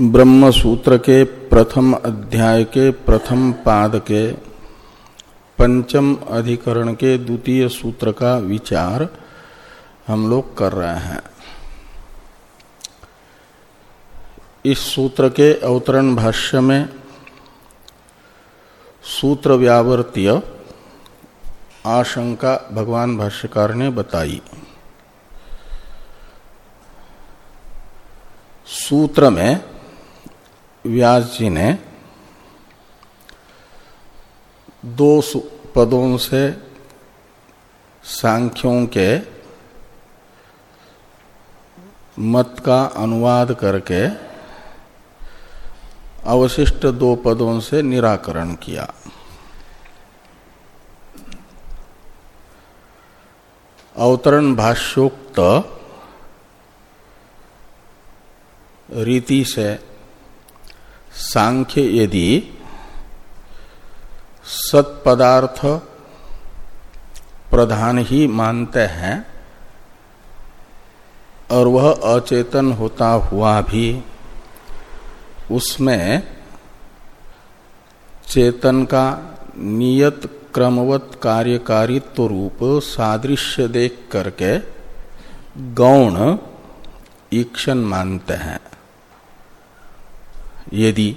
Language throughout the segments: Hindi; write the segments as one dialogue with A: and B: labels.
A: ब्रह्म सूत्र के प्रथम अध्याय के प्रथम पाद के पंचम अधिकरण के द्वितीय सूत्र का विचार हम लोग कर रहे हैं। इस सूत्र के अवतरण भाष्य में सूत्र व्यावर्तीय आशंका भगवान भाष्यकार ने बताई। सूत्र में व्यास जी ने दो पदों से सांख्यों के मत का अनुवाद करके अवशिष्ट दो पदों से निराकरण किया। अवतरण भाष्योक्त रीति से सांख्य यदि सत्पदार्थ प्रधान ही मानते हैं और वह अचेतन होता हुआ भी, उसमें चेतन का नियत क्रमवत कार्यकारित्व रूप सादृश्य देख करके गौण ईक्षण मानते हैं। यदि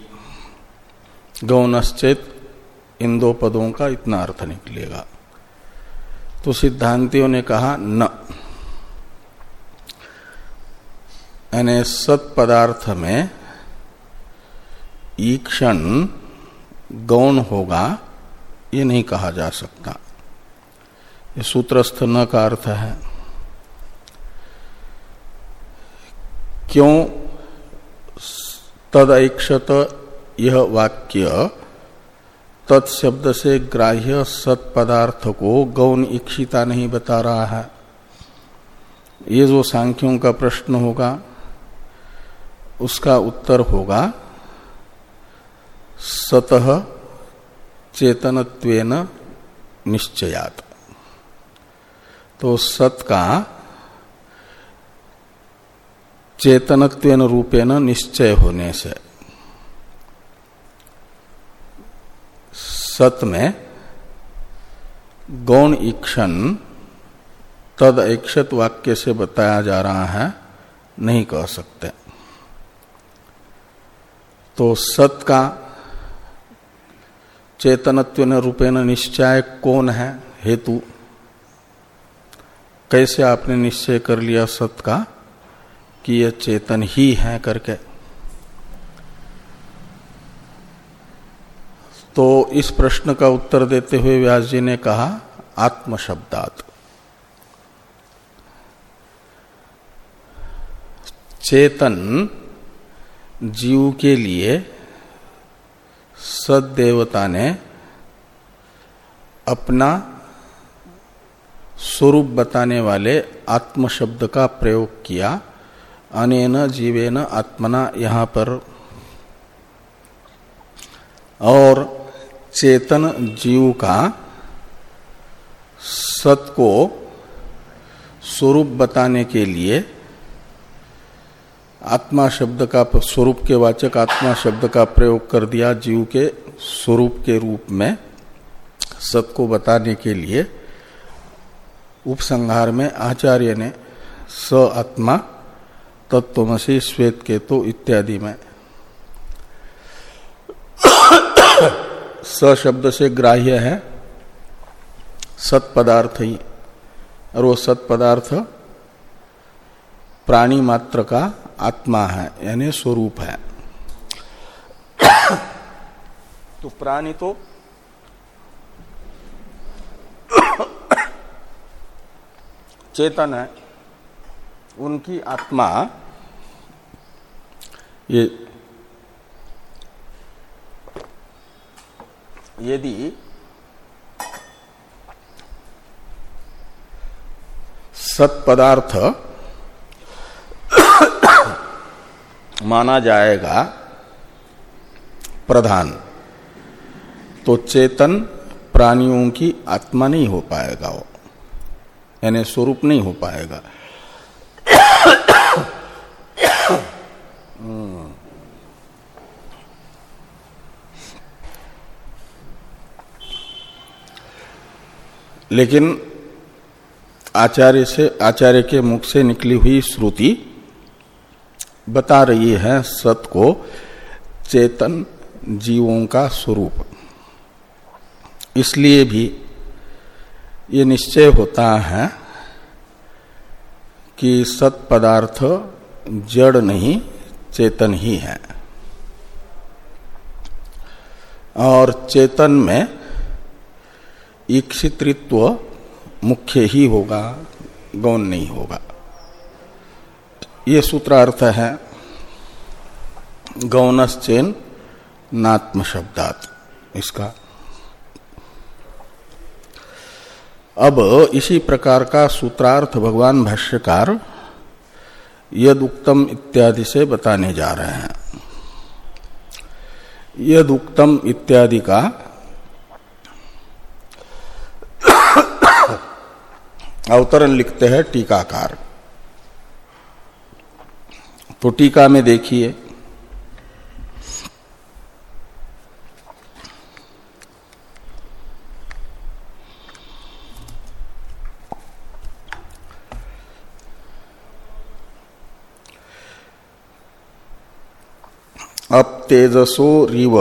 A: गौनश्चेत इन दो पदों का इतना अर्थ निकलेगा। तो सिद्धांतियों ने कहा, न। यानी सत पदार्थ में ईक्षण गौण होगा, ये नहीं कहा जा सकता। ये सूत्रस्थ न का अर्थ है। क्यों तदैक्षत यह वाक्य तत्शब्द से ग्राह्य सत्पदार्थ को गौण इक्षिता नहीं बता रहा है। ये जो सांख्यों का प्रश्न होगा, उसका उत्तर होगा सतह चेतनत्वेन निश्चयात। तो सत का चेतनत्वेन रूपेण निश्चय होने से। सत में, गौण ईक्षण तद ऐक्षत वाक्य से बताया जा रहा है, नहीं कह सकते। तो सत का चेतनत्व रूपेण निश्चय कौन है? हेतु। कैसे आपने निश्चय कर लिया सत का? कि यह चेतन ही है करके। तो इस प्रश्न का उत्तर देते हुए व्यास जी ने कहा आत्म शब्दात चेतन जीव के लिए सदेवता ने अपना स्वरूप बताने वाले आत्म शब्द का प्रयोग किया। अनेन जीवेन आत्मना यहाँ पर। और चेतन जीव का सत को स्वरूप बताने के लिए आत्मा शब्द का स्वरूप के वाचक आत्मा शब्द का प्रयोग कर दिया जीव के स्वरूप के रूप में सत को बताने के लिए। उपसंहार में आचार्य ने स आत्मा तत्वमसी श्वेत के तो इत्यादि में। स शब्द से ग्राह्य है, सत पदार्थ ही। और वो सत पदार्थ प्राणी मात्र का आत्मा है, यानी स्वरूप है। तो प्राणी तो चेतन है। उनकी आत्मा, ये, यदि सत्पदार्थ माना जाएगा प्रधान तो चेतन प्राणियों की आत्मा नहीं हो पाएगा वो, यानी स्वरूप नहीं हो पाएगा। लेकिन आचार्य से, आचार्य के मुख से निकली हुई श्रुति बता रही है सत को चेतन जीवों का स्वरूप। इसलिए भी ये निश्चय होता है कि सत पदार्थ जड़ नहीं, चेतन ही है। और चेतन में ईक्षित्व मुख्य ही होगा गौन नहीं होगा। ये सूत्रार्थ है गौनश्चेन नात्म शब्दात इसका। अब इसी प्रकार का सूत्रार्थ भगवान भाष्यकार यद उत्तम इत्यादि से बताने जा रहे हैं। यद उत्तम इत्यादि का अवतरण लिखते हैं टीकाकार। तो टीका में देखिए। अब तेजसो रिव,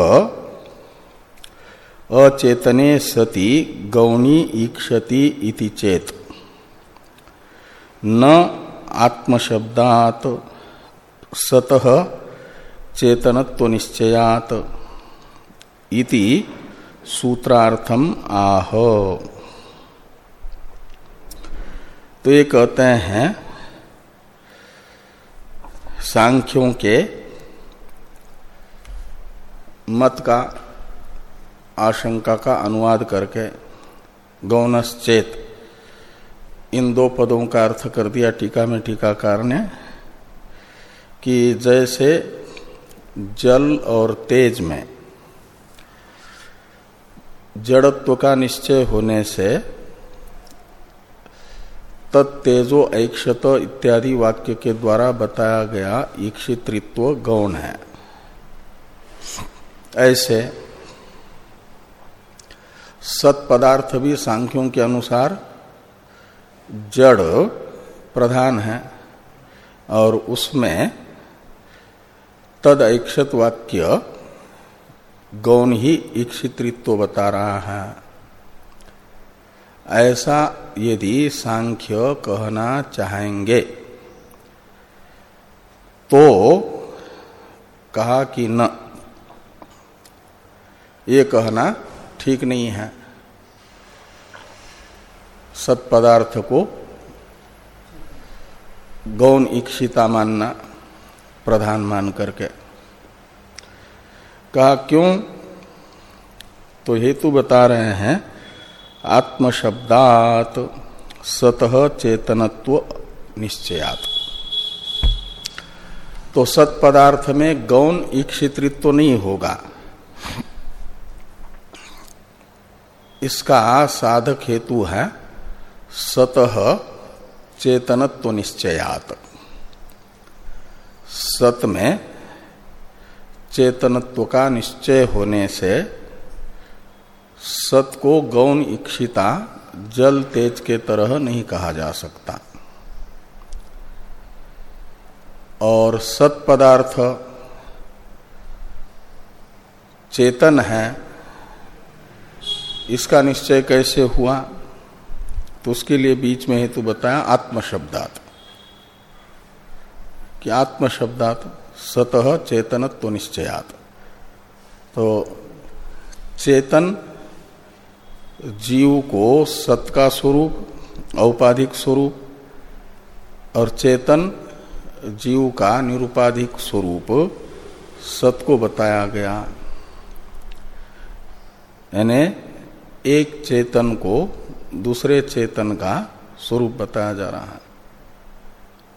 A: अचेतने सति, गौणी ईक्षति इति चेत। न आत्मशब्दात सतः चेतनत्व निश्चयात इति सूत्रार्थम आह। तो ये कहते हैं, सांख्यों के मत का, आशंका का अनुवाद करके गौनश्चेत इन दो पदों का अर्थ कर दिया टीका में टीकाकार ने, कि जैसे जल और तेज में जड़त्व का निश्चय होने से तत्तेजो ऐक्षत इत्यादि वाक्य के द्वारा बताया गया ईक्षित्व गौण है। ऐसे सत पदार्थ भी सांख्यों के अनुसार जड़ प्रधान है और उसमें तद ऐक्षत वाक्य गौण ही ईक्षित्व बता रहा है। ऐसा यदि सांख्य कहना चाहेंगे तो कहा कि न, ये कहना ठीक नहीं है। सत्पदार्थ को गौन इक्षिता मानना प्रधान मान करके। कहा, क्यों? तो हेतु बता रहे हैं, आत्मशब्दात सतह चेतनत्व निश्चयात। तो सत्पदार्थ में गौन ईक्षित्व नहीं होगा। इसका साधक हेतु है सतह चेतनत्व निश्चयात। सत में चेतनत्व का निश्चय होने से सत को गौण इक्षिता जल तेज के तरह नहीं कहा जा सकता। और सत पदार्थ चेतन है, इसका निश्चय कैसे हुआ? तो उसके लिए बीच में हेतु बताया आत्मशब्दात। कि आत्मशब्दात सतह चेतनत्व निश्चयात। तो चेतन जीव को सत का स्वरूप, औपाधिक स्वरूप, और चेतन जीव का निरुपाधिक स्वरूप सत को बताया गया। यानी एक चेतन को दूसरे चेतन का स्वरूप बताया जा रहा है।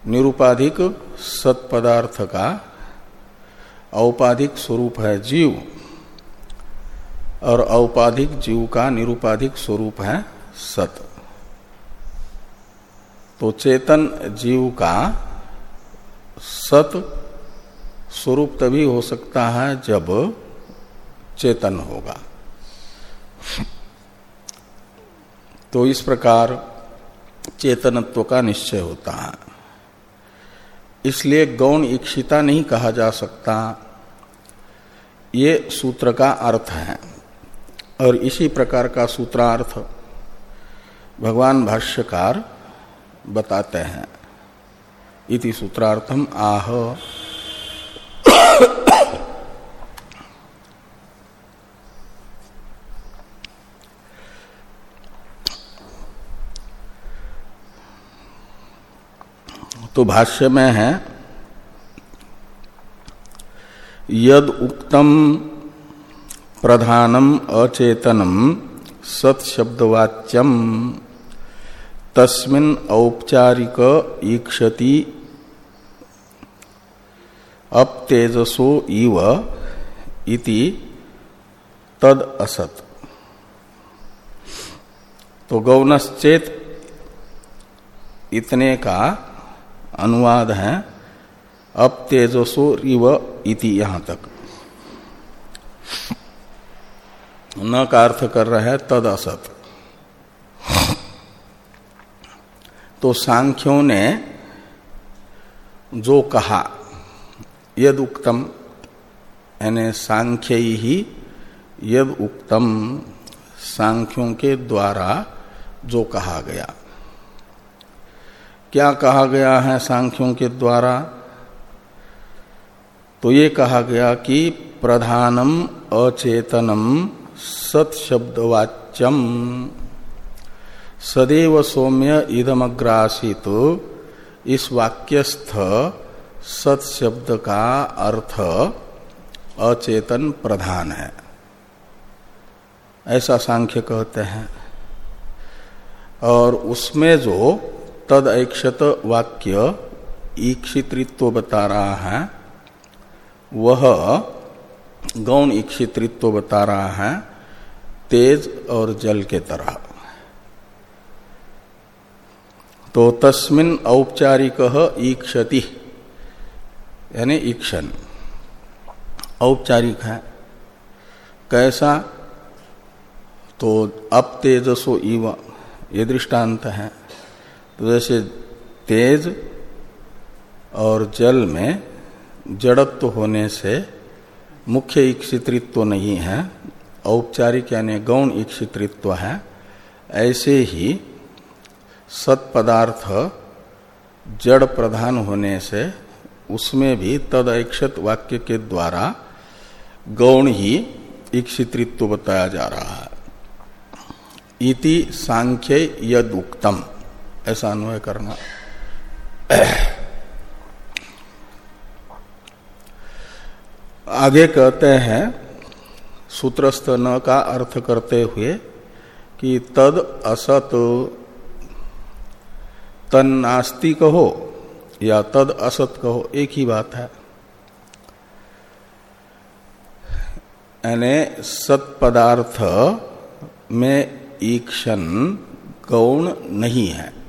A: निरुपाधिक सत्पदार्थ का औपाधिक स्वरूप है जीव, और औपाधिक जीव का निरुपाधिक स्वरूप है सत। तो चेतन जीव का सत स्वरूप तभी हो सकता है जब चेतन होगा। तो इस प्रकार चेतनत्व का निश्चय होता है। इसलिए गौण इक्षिता नहीं कहा जा सकता। ये सूत्र का अर्थ है। और इसी प्रकार का सूत्रार्थ भगवान भाष्यकार बताते हैं। इति सूत्रार्थम आह। तो भाष्य में है, यद उक्तम प्रधानम अचेतनम सत्शब्दवाच्यम, तस्मिन औपचारिक ईक्षति अप तेजसो इव इति तद असत। तो गौनश्चेत इतने का अनुवाद है, अब तेजसो रिव इति यहाँ तक। न का अर्थ कर रहे हैं, तद असत। तो सांख्यों ने जो कहा, यद उक्तम, यानी सांख्य ही यद उक्तम, सांख्यों के द्वारा जो कहा गया। क्या कहा गया है सांख्यों के द्वारा? तो ये कहा गया कि प्रधानम अचेतनम सत्शब्दवाच्यम। सदैव सौम्य इदमग्रासित। इस वाक्यस्थ सत्शब्द का अर्थ अचेतन प्रधान है। ऐसा सांख्य कहते हैं। और उसमें जो तद ऐक्षत वाक्य ईक्षित्रित्व बता रहा है वह गौण ईक्षित्रित्व बता रहा है तेज और जल के तरह। तो तस्मिन औपचारिक ईक्षति, यानी ईक्षण औपचारिक है। कैसा? तो अब तेजसो इव, ये दृष्टांत है। तो जैसे तेज और जल में जड़त्व होने से मुख्य इक्षित्रित्व नहीं है, औपचारिक यानी गौण इक्षित्रित्व है। ऐसे ही सत्पदार्थ जड़ प्रधान होने से उसमें भी तदैक्षत वाक्य के द्वारा गौण ही इक्षित्रित्व बताया जा रहा है। इति सांख्य यद उक्तम ऐसा अन्वय करना। आगे कहते हैं, सूत्रस्थ न का अर्थ करते हुए कि तद असत तन कहो या तद असत कहो, एक ही बात है। यानी सत पदार्थ में ईक्षण गौण नहीं है।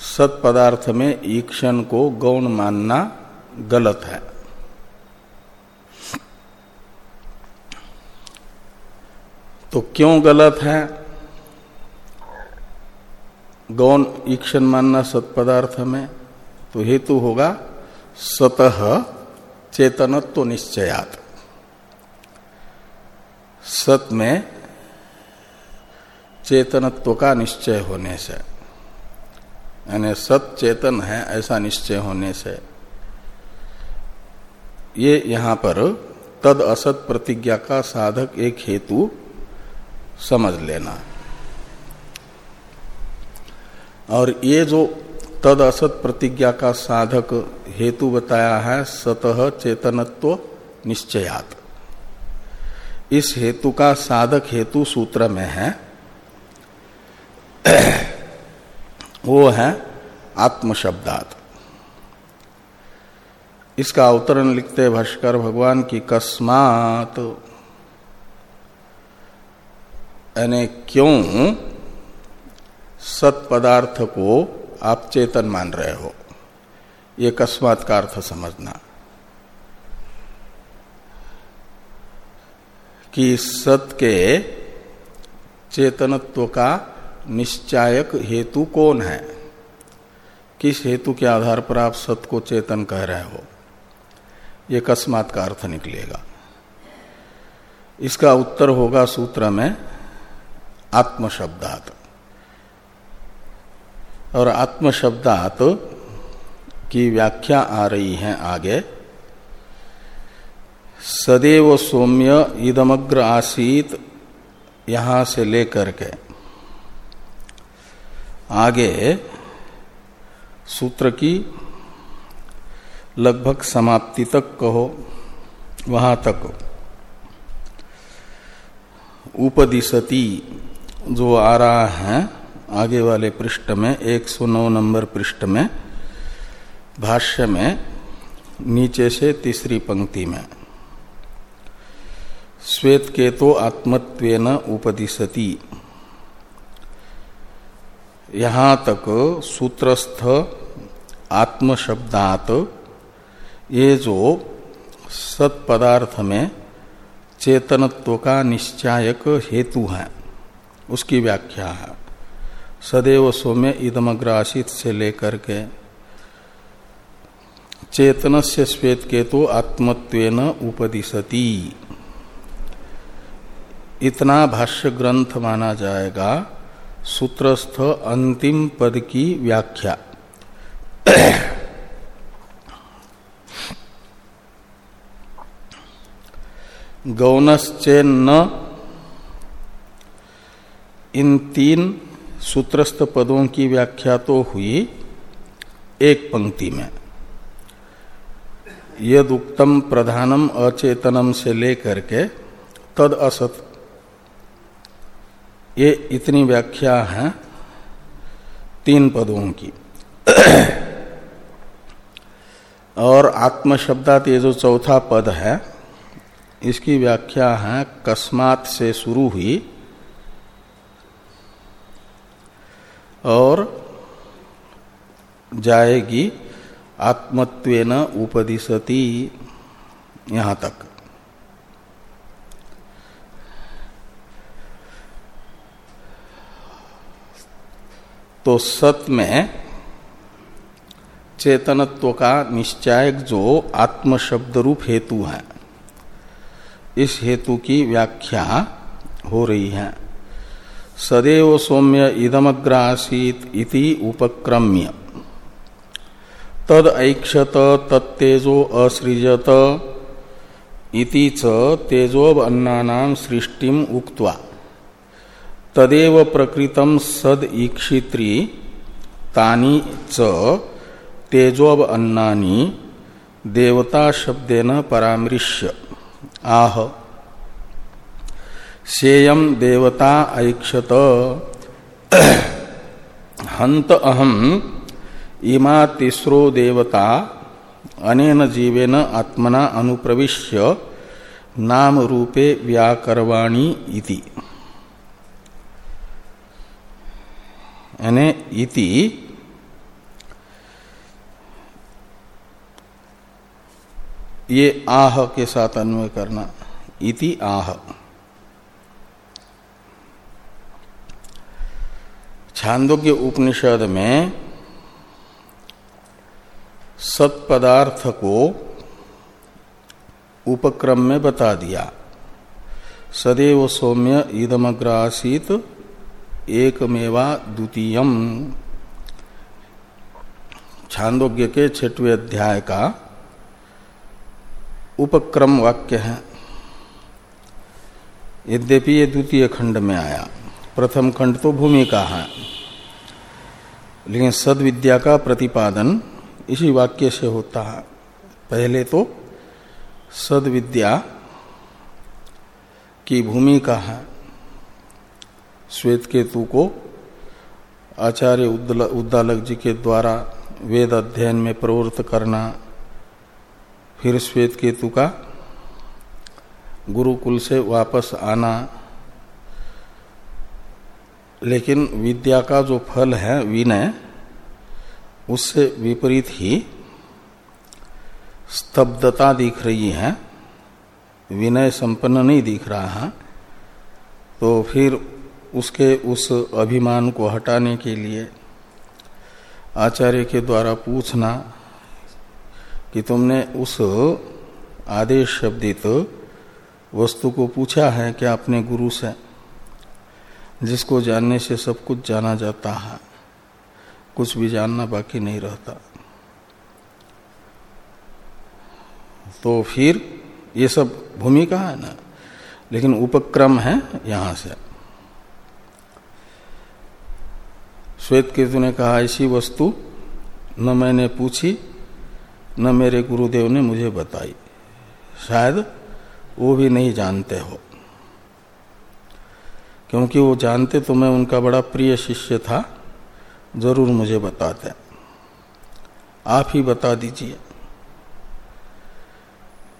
A: सत पदार्थ में ईक्षण को गौण मानना गलत है। तो क्यों गलत है? गौण ईक्षण मानना सत पदार्थ में तो हेतु होगा सतह चेतनत्व निश्चयात। सत में चेतनत्व का निश्चय होने से। यानी सत चेतन है ऐसा निश्चय होने से। ये यहाँ पर तद असत प्रतिज्ञा का साधक एक हेतु समझ लेना। और ये जो तद असत प्रतिज्ञा का साधक हेतु बताया है, सतह चेतनत्व निश्चयात। इस हेतु का साधक हेतु सूत्र में है। वो है आत्मशब्दात। इसका अवतरण लिखते भाष्कर भगवान की कस्मात। यानी क्यों सत पदार्थ को आप चेतन मान रहे हो? ये कस्मात का अर्थ समझना। कि सत के चेतनत्व का निश्चायक हेतु कौन है? किस हेतु के आधार पर आप सत को चेतन कह रहे हो? ये अकस्मात का अर्थ निकलेगा। इसका उत्तर होगा सूत्र में आत्मशब्दात। और आत्मशब्दात की व्याख्या आ रही है आगे। सदैव सौम्य इदमग्र आसीत यहाँ से लेकर के। आगे सूत्र की लगभग समाप्ति तक कहो, वहाँ तक। उपदिशति जो आ रहा है, आगे वाले पृष्ठ में 109 नंबर पृष्ठ में, भाष्य में, नीचे से तीसरी पंक्ति में। श्वेत के तो आत्मत्वेन उपदिशति। यहाँ तक सूत्रस्थ आत्मशब्दात, ये जो सत्पदार्थ में चेतनत्व का निश्चायक हेतु है, उसकी व्याख्या है। सदैव सौम्य इदमग्रासित से लेकर के चेतन से श्वेत केतु आत्मत्वेन उपदिशति। इतना भाष्य ग्रंथ माना जाएगा सूत्रस्थ अंतिम पद की व्याख्या। गौनश्चेन्न इन तीन सूत्रस्थ पदों की व्याख्या तो हुई एक पंक्ति में। यद उत्तम प्रधानम अचेतनम से लेकर के तद असत ये इतनी व्याख्या है तीन पदों की। और आत्म आत्मशब्दात ये जो चौथा पद है, इसकी व्याख्या है, कस्मात से शुरू हुई। और जाएगी आत्मत्वेन उपदिशति, यहाँ तक। तो सत में चेतनत्व का निश्चायक जो आत्मशब्द रूप हेतु है, इस हेतु की व्याख्या हो रही है। सदैव सौम्य इदमग्रासीत इति उपक्रम्य। तद ऐक्षत तत्तेजो असृजत इति च अन्ना सृष्टिम उक्त्वा। तदेव प्रकृतम सद ईक्षित्री, तानी च तेजोब अन्नानी, देवता शब्देन परामृश्य। आह। सेयम देवता ऐक्षत। हंत अहम इमा तिस्रो देवता, अनेन जीवेन आत्मना अनुप्रविश्य, नाम रूपे व्याकरवाणी इति। यानी इति ये आह के साथ अन्वय करना इति आह छांदोग्य उपनिषद में सत्पदार्थ को उपक्रम में बता दिया सदैव सौम्य ईदमग्रासित एकमेवा द्वितीयम। छांदोग्य के छठवें अध्याय का उपक्रम वाक्य है। यद्यपि ये द्वितीय खंड में आया, प्रथम खंड तो भूमिका है, लेकिन सद विद्या का प्रतिपादन इसी वाक्य से होता है। पहले तो सद विद्या की भूमिका है श्वेत केतु को आचार्य उद्दालक जी के द्वारा वेद अध्ययन में प्रवृत्त करना, फिर श्वेत केतु का गुरुकुल से वापस आना। लेकिन विद्या का जो फल है, विनय, उससे विपरीत ही स्तब्धता दिख रही है। विनय संपन्न नहीं दिख रहा। है तो फिर उसके उस अभिमान को हटाने के लिए आचार्य के द्वारा पूछना कि तुमने उस आदेश शब्दित वस्तु को पूछा है क्या अपने गुरु से, जिसको जानने से सब कुछ जाना जाता है, कुछ भी जानना बाकी नहीं रहता। तो फिर ये सब भूमिका है ना, लेकिन उपक्रम है यहाँ से। श्वेत केतु ने कहा, ऐसी वस्तु न मैंने पूछी, न मेरे गुरुदेव ने मुझे बताई। शायद वो भी नहीं जानते हो। क्योंकि वो जानते तो मैं उनका बड़ा प्रिय शिष्य था, ज़रूर मुझे बताते आप ही बता दीजिए।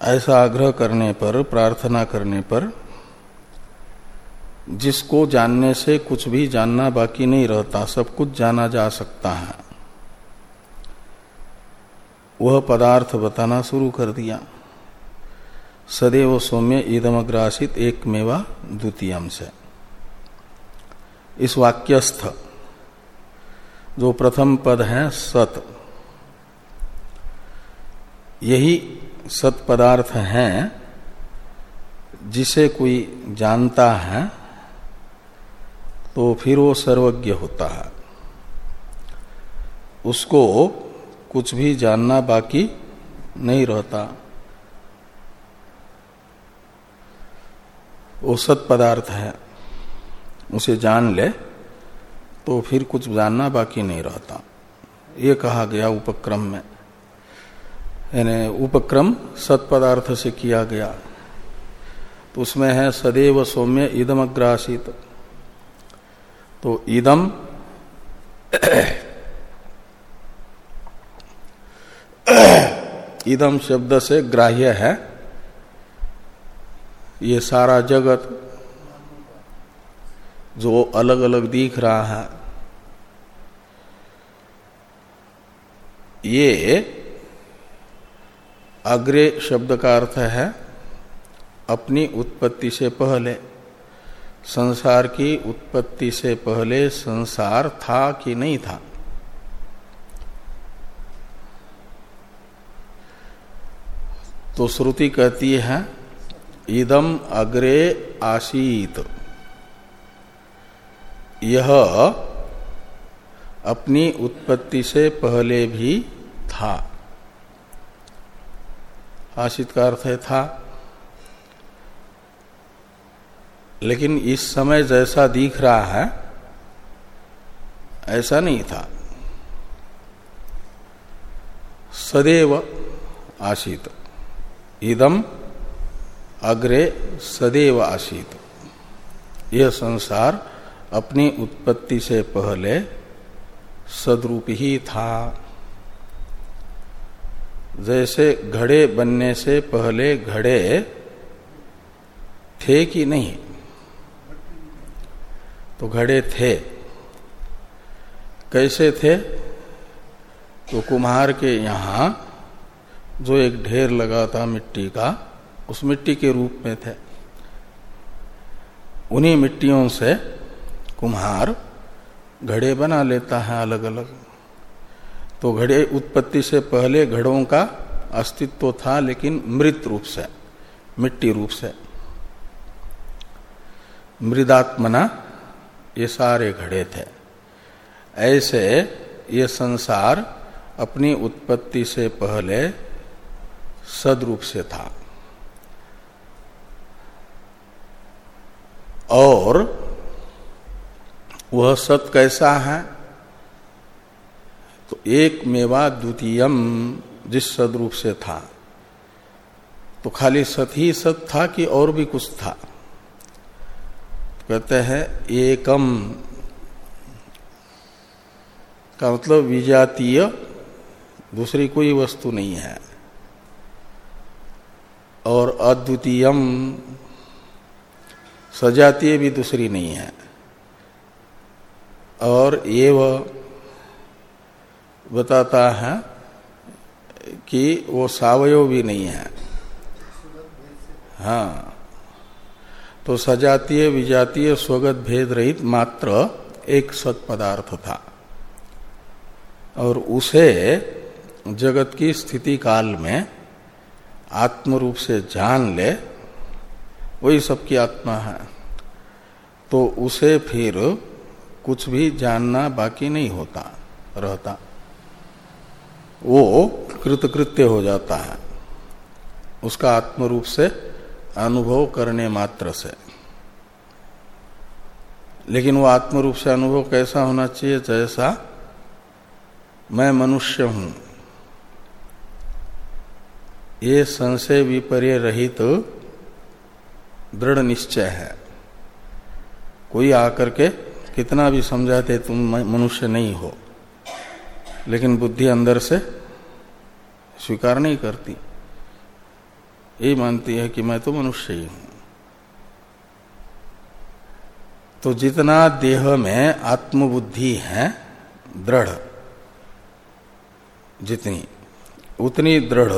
A: ऐसा आग्रह करने पर, प्रार्थना करने पर जिसको जानने से कुछ भी जानना बाकी नहीं रहता, सब कुछ जाना जा सकता है। वह पदार्थ बताना शुरू कर दिया। सदैव सौम्य ईदमग्रासित एक मेवा द्वितीयम से। इस वाक्यस्थ, जो प्रथम पद है, सत। यही सत पदार्थ है, जिसे कोई जानता है तो फिर वो सर्वज्ञ होता है। उसको कुछ भी जानना बाकी नहीं रहता। वो सत पदार्थ है, उसे जान ले तो फिर कुछ जानना बाकी नहीं रहता। ये कहा गया उपक्रम में। यानी उपक्रम सत पदार्थ से किया गया। तो उसमें है, सदैव सौम्य इदम अग्रासित तो इदम इदम शब्द से ग्राह्य है। ये सारा जगत जो अलग अलग दिख रहा है, ये अग्रे शब्द का अर्थ है अपनी उत्पत्ति से पहले। संसार की उत्पत्ति से पहले संसार था कि नहीं था? तो श्रुति कहती है, इदम अग्रे आसीत। यह अपनी उत्पत्ति से पहले भी था। आशित का अर्थ है था। लेकिन इस समय जैसा दिख रहा है, ऐसा नहीं था। सदैव आशित इदम अग्रे सदैव आशीत यह संसार अपनी उत्पत्ति से पहले सदरूप ही था। जैसे घड़े बनने से पहले घड़े थे कि नहीं? तो घड़े थे। कैसे थे? तो कुम्हार के यहाँ जो एक ढेर लगा था मिट्टी का, उस मिट्टी के रूप में थे। उन्हीं मिट्टियों से कुम्हार घड़े बना लेता है अलग अलग तो घड़े उत्पत्ति से पहले घड़ों का अस्तित्व था, लेकिन मृत रूप से, मिट्टी रूप से। मृदात्मना ये सारे घड़े थे। ऐसे ये संसार अपनी उत्पत्ति से पहले सदरूप से था। और वह सत कैसा है? तो एक मेवा द्वितीयम जिस सदरूप से था। तो खाली सत ही सत था कि और भी कुछ था? कहते हैं, एकम का मतलब विजातीय, दूसरी कोई वस्तु नहीं है। और अद्वितीयम, सजातीय भी दूसरी नहीं है। और ये वह बताता है कि वो सावयव भी नहीं है। हाँ। तो सजातीय, विजातीय, स्वगत, भेद रहित मात्र एक सत पदार्थ था। और उसे जगत की स्थिति काल में आत्म रूप से जान ले, वही सबकी आत्मा है। तो उसे फिर कुछ भी जानना बाकी नहीं होता, रहता। वो कृतकृत्य हो जाता है। उसका आत्म रूप से अनुभव करने मात्र से। लेकिन वो आत्म रूप से अनुभव कैसा होना चाहिए जैसा मैं मनुष्य हूँ। ये संशय विपर्य रहित तो दृढ़ निश्चय है। कोई आकर के कितना भी समझाते तुम मनुष्य नहीं हो। लेकिन बुद्धि अंदर से स्वीकार नहीं करती। यही मानती है कि मैं तो मनुष्य ही हूँ। तो जितना देह में आत्मबुद्धि है, दृढ़, जितनी, उतनी दृढ़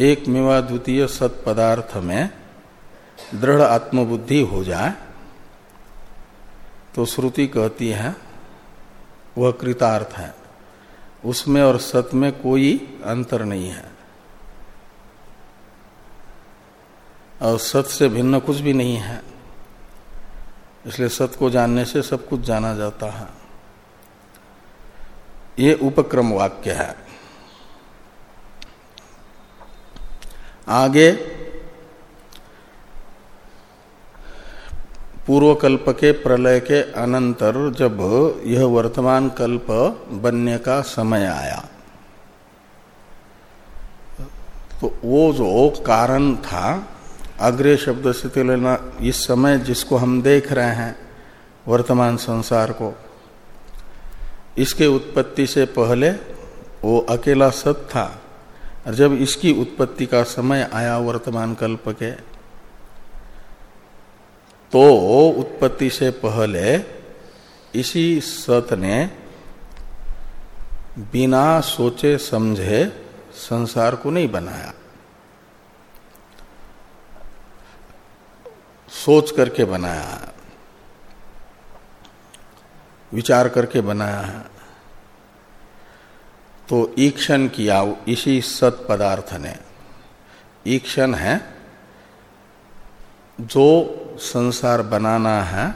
A: एक मेवा द्वितीय सत पदार्थ में दृढ़ आत्मबुद्धि हो जाए तो श्रुति कहती है, वह कृतार्थ है। उसमें और सत में कोई अंतर नहीं है। और सत से भिन्न कुछ भी नहीं है। इसलिए सत को जानने से सब कुछ जाना जाता है। ये उपक्रम वाक्य है। आगे पूर्व कल्प के प्रलय के अनंतर जब यह वर्तमान कल्प बनने का समय आया तो वो जो कारण था अग्रे शब्द से तुलना इस समय जिसको हम देख रहे हैं, वर्तमान संसार को। इसके उत्पत्ति से पहले वो अकेला सत था, और जब इसकी उत्पत्ति का समय आया वर्तमान कल्प के तो उत्पत्ति से पहले इसी सत ने बिना सोचे समझे संसार को नहीं बनाया। सोच करके बनाया है। विचार करके बनाया है। तो ईक्षण किया, इसी सत पदार्थ ने। ईक्षण है, जो संसार बनाना है,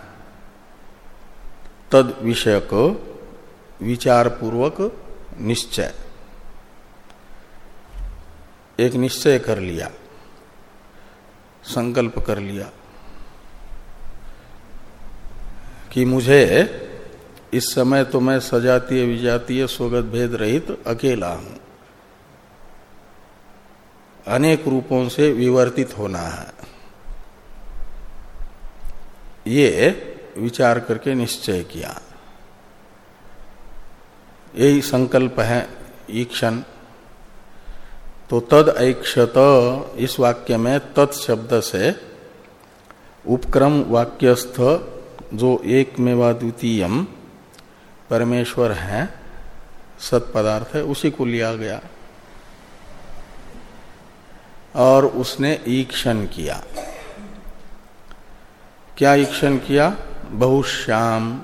A: तद विषय को विचार पूर्वक निश्चय। एक निश्चय कर लिया, संकल्प कर लिया। कि मुझे इस समय तो मैं सजातीय विजातीय स्वगत भेद रहित अकेला हूँ। अनेक रूपों से विवर्तित होना है। ये विचार करके निश्चय किया। यही संकल्प है ईक्षण तो तद ऐक्षत, इस वाक्य में तत्शब्द से उपक्रम वाक्यस्थ जो एक मेवा द्वितीयम परमेश्वर है सत पदार्थ है, उसी को लिया गया। और उसने ईक्षण किया। क्या ईक्षण किया? बहुश्याम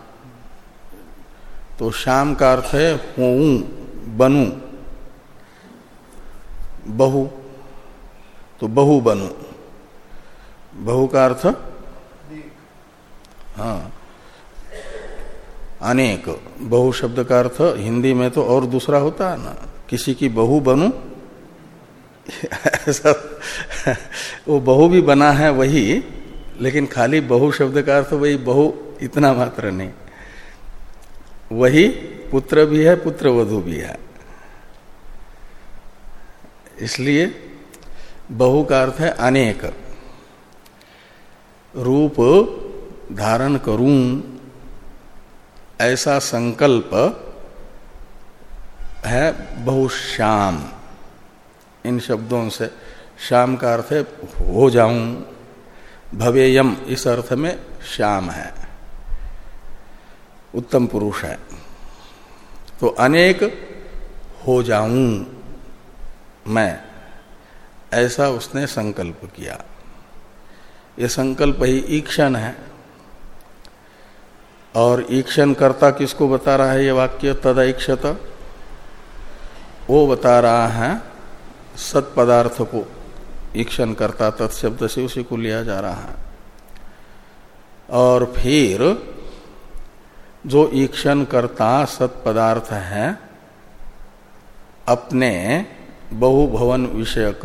A: तो श्याम का अर्थ है हूँ बनू। बहु। तो बहु बनू। बहु का अर्थ हाँ। अनेक बहु शब्द का अर्थ, हिंदी में तो और दूसरा होता है ना। किसी की बहु बनू, ऐसा वो बहु भी बना है वही, लेकिन खाली बहु शब्द का अर्थ वही बहु इतना मात्र नहीं। वही पुत्र भी है पुत्र वधु भी है। इसलिए बहु का अर्थ है अनेक। रूप धारण करूँ ऐसा संकल्प है बहुश्याम। इन शब्दों से श्याम का अर्थ है हो जाऊँ। भवेयम इस अर्थ में श्याम है। उत्तम पुरुष है। तो अनेक हो जाऊँ मैं, ऐसा उसने संकल्प किया। ये संकल्प ही ईक्षण है। और ईक्षण करता किसको बता रहा है ये वाक्य? तदैक्षत वो बता रहा है सत पदार्थ को ईक्षण करता तत्शब्द से उसी को लिया जा रहा है। और फिर जो ईक्षण करता सत पदार्थ है, अपने बहुभवन विषयक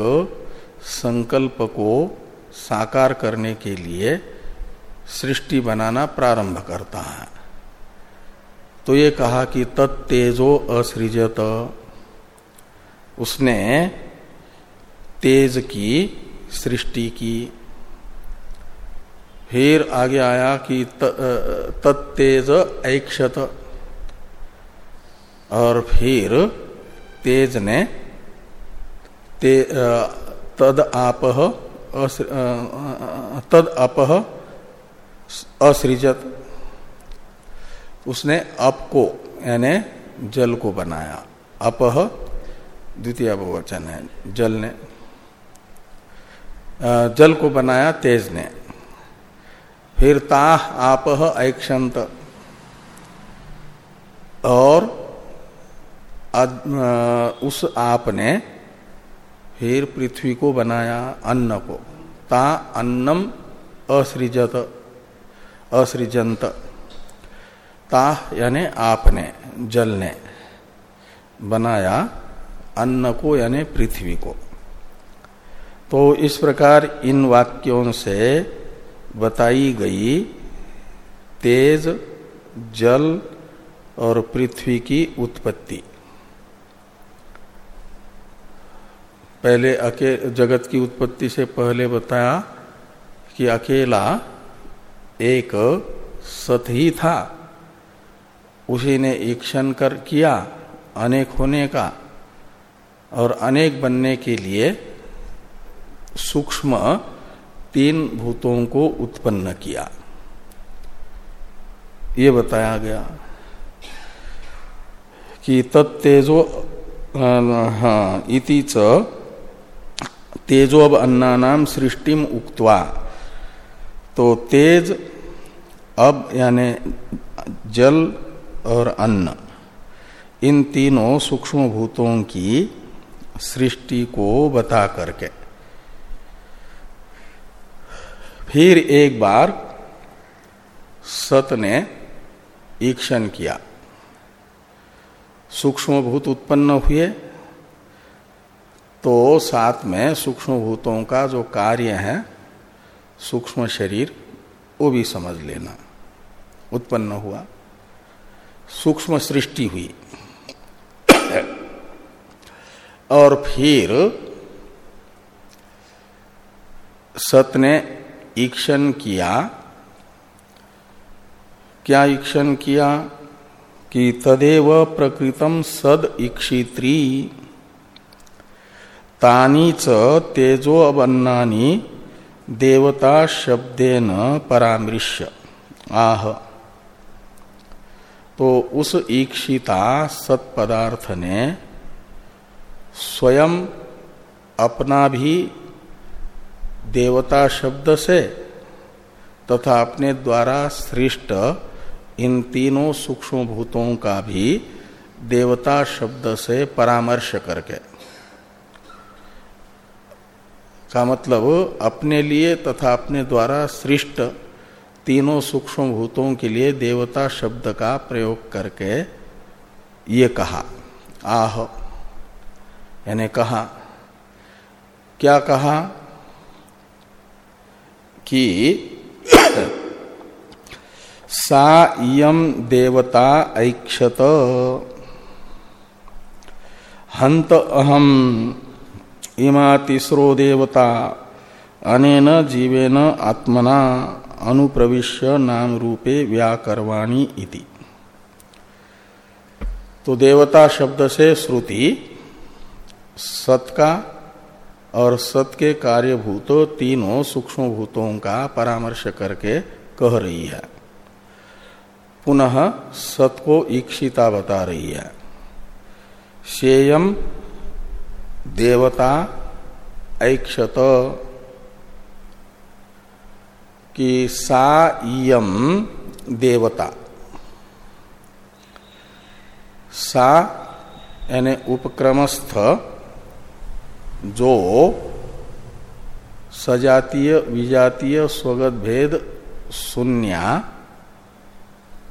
A: संकल्प को साकार करने के लिए सृष्टि बनाना प्रारंभ करता है। तो ये कहा कि तत्तेजो असृजत। उसने तेज की सृष्टि की। फिर आगे आया कि तत्तेज ऐक्षत। और फिर तेज ने ते, तद आप तद अप असृजत। उसने अप को यानी जल को बनाया। अपह द्वितीय बहुवचन है, जल ने। जल को बनाया तेज ने। फिर ताह आपह ऐक्षंत। और उस आप ने फिर पृथ्वी को बनाया, अन्न को। ता अन्नम असृजत। असृजंत ता यानी आपने जल ने बनाया अन्न को यानी पृथ्वी को। तो इस प्रकार इन वाक्यों से बताई गई तेज, जल और पृथ्वी की उत्पत्ति। पहले अके, जगत की उत्पत्ति से पहले बताया कि अकेला एक सत ही था। उसी ने ईक्षण कर किया अनेक होने का और अनेक बनने के लिए सूक्ष्म तीन भूतों को उत्पन्न किया। ये बताया गया कि तत्तेजो हाँ इति च तेजोब अन्ना नाम सृष्टिम उक्तवा तो तेज अब यानि जल और अन्न, इन तीनों सूक्ष्म भूतों की सृष्टि को बता करके। फिर एक बार सत ने ईक्षण किया। सूक्ष्म भूत उत्पन्न हुए तो साथ में सूक्ष्म भूतों का जो कार्य है, सूक्ष्म शरीर, वो भी समझ लेना। उत्पन्न हुआ। सूक्ष्म सृष्टि हुई। और फिर सत ने ईक्षण किया। क्या ईक्षण किया? कि तदेव प्रकृतम सद ईक्षित्री। तानी च तेजो अबन्नानी देवता शब्देन परामृश्य। आह। तो उस ईक्षिता सत्पदार्थ ने स्वयं अपना भी देवता शब्द से तथा अपने द्वारा सृष्ट इन तीनों सूक्ष्म भूतों का भी देवता शब्द से परामर्श करके। का मतलब अपने लिए तथा अपने द्वारा सृष्ट तीनों सूक्ष्म भूतों के लिए देवता शब्द का प्रयोग करके ये कहा। आह। यानी कहा। क्या कहा? कि सा यम देवता ऐक्षत। हंत अहम इमा तीसरो देवता। अनेन जीवेन आत्मना। अनुप्रविश्य नाम रूपे व्याकरवाणी इति। तो देवता शब्द से श्रुति, सत का और सत के कार्यभूत तीनों सूक्ष्म भूतों का परामर्श करके कह रही है। पुनः सत को ईक्षिता बता रही है। शेयम देवता ऐक्षत कि सा देवता। सा यानी उपक्रमस्थ जो सजातीय, विजातीय स्वगत भेद शून्य,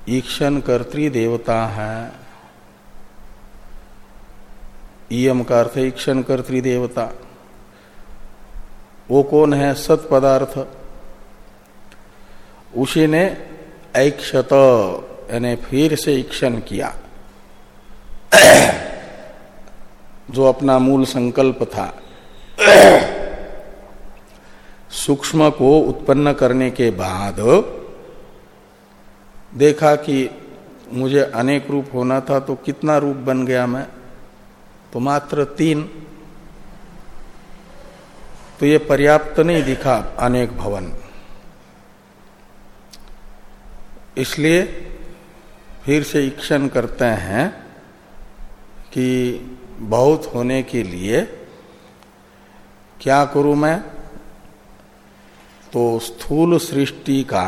A: ईक्षण कर्त्री देवता है। इम का अर्थ ईक्षण कर्त्री देवता। वो कौन है? सत पदार्थ उसी ने ऐक्षत यानी फिर से ईक्षण किया। जो अपना मूल संकल्प था, सूक्ष्म को उत्पन्न करने के बाद देखा कि मुझे अनेक रूप होना था तो कितना रूप बन गया मैं? तो मात्र तीन। तो ये पर्याप्त नहीं दिखा अनेक भवन। इसलिए फिर से इक्षण करते हैं कि बहुत होने के लिए क्या करूँ मैं? तो स्थूल सृष्टि का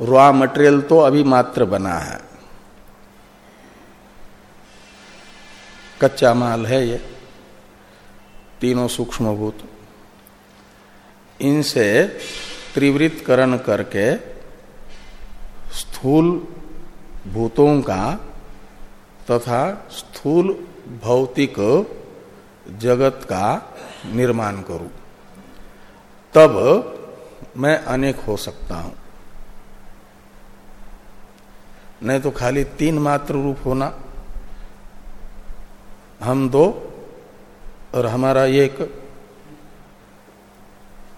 A: रॉ मटेरियल तो अभी मात्र बना है। कच्चा माल है ये, तीनों सूक्ष्मभूत। इनसे त्रिवृतकरण करके स्थूल भूतों का तथा स्थूल भौतिक जगत का निर्माण करूँ। तब मैं अनेक हो सकता हूँ। नहीं तो खाली तीन मात्र रूप होना। हम दो और हमारा एक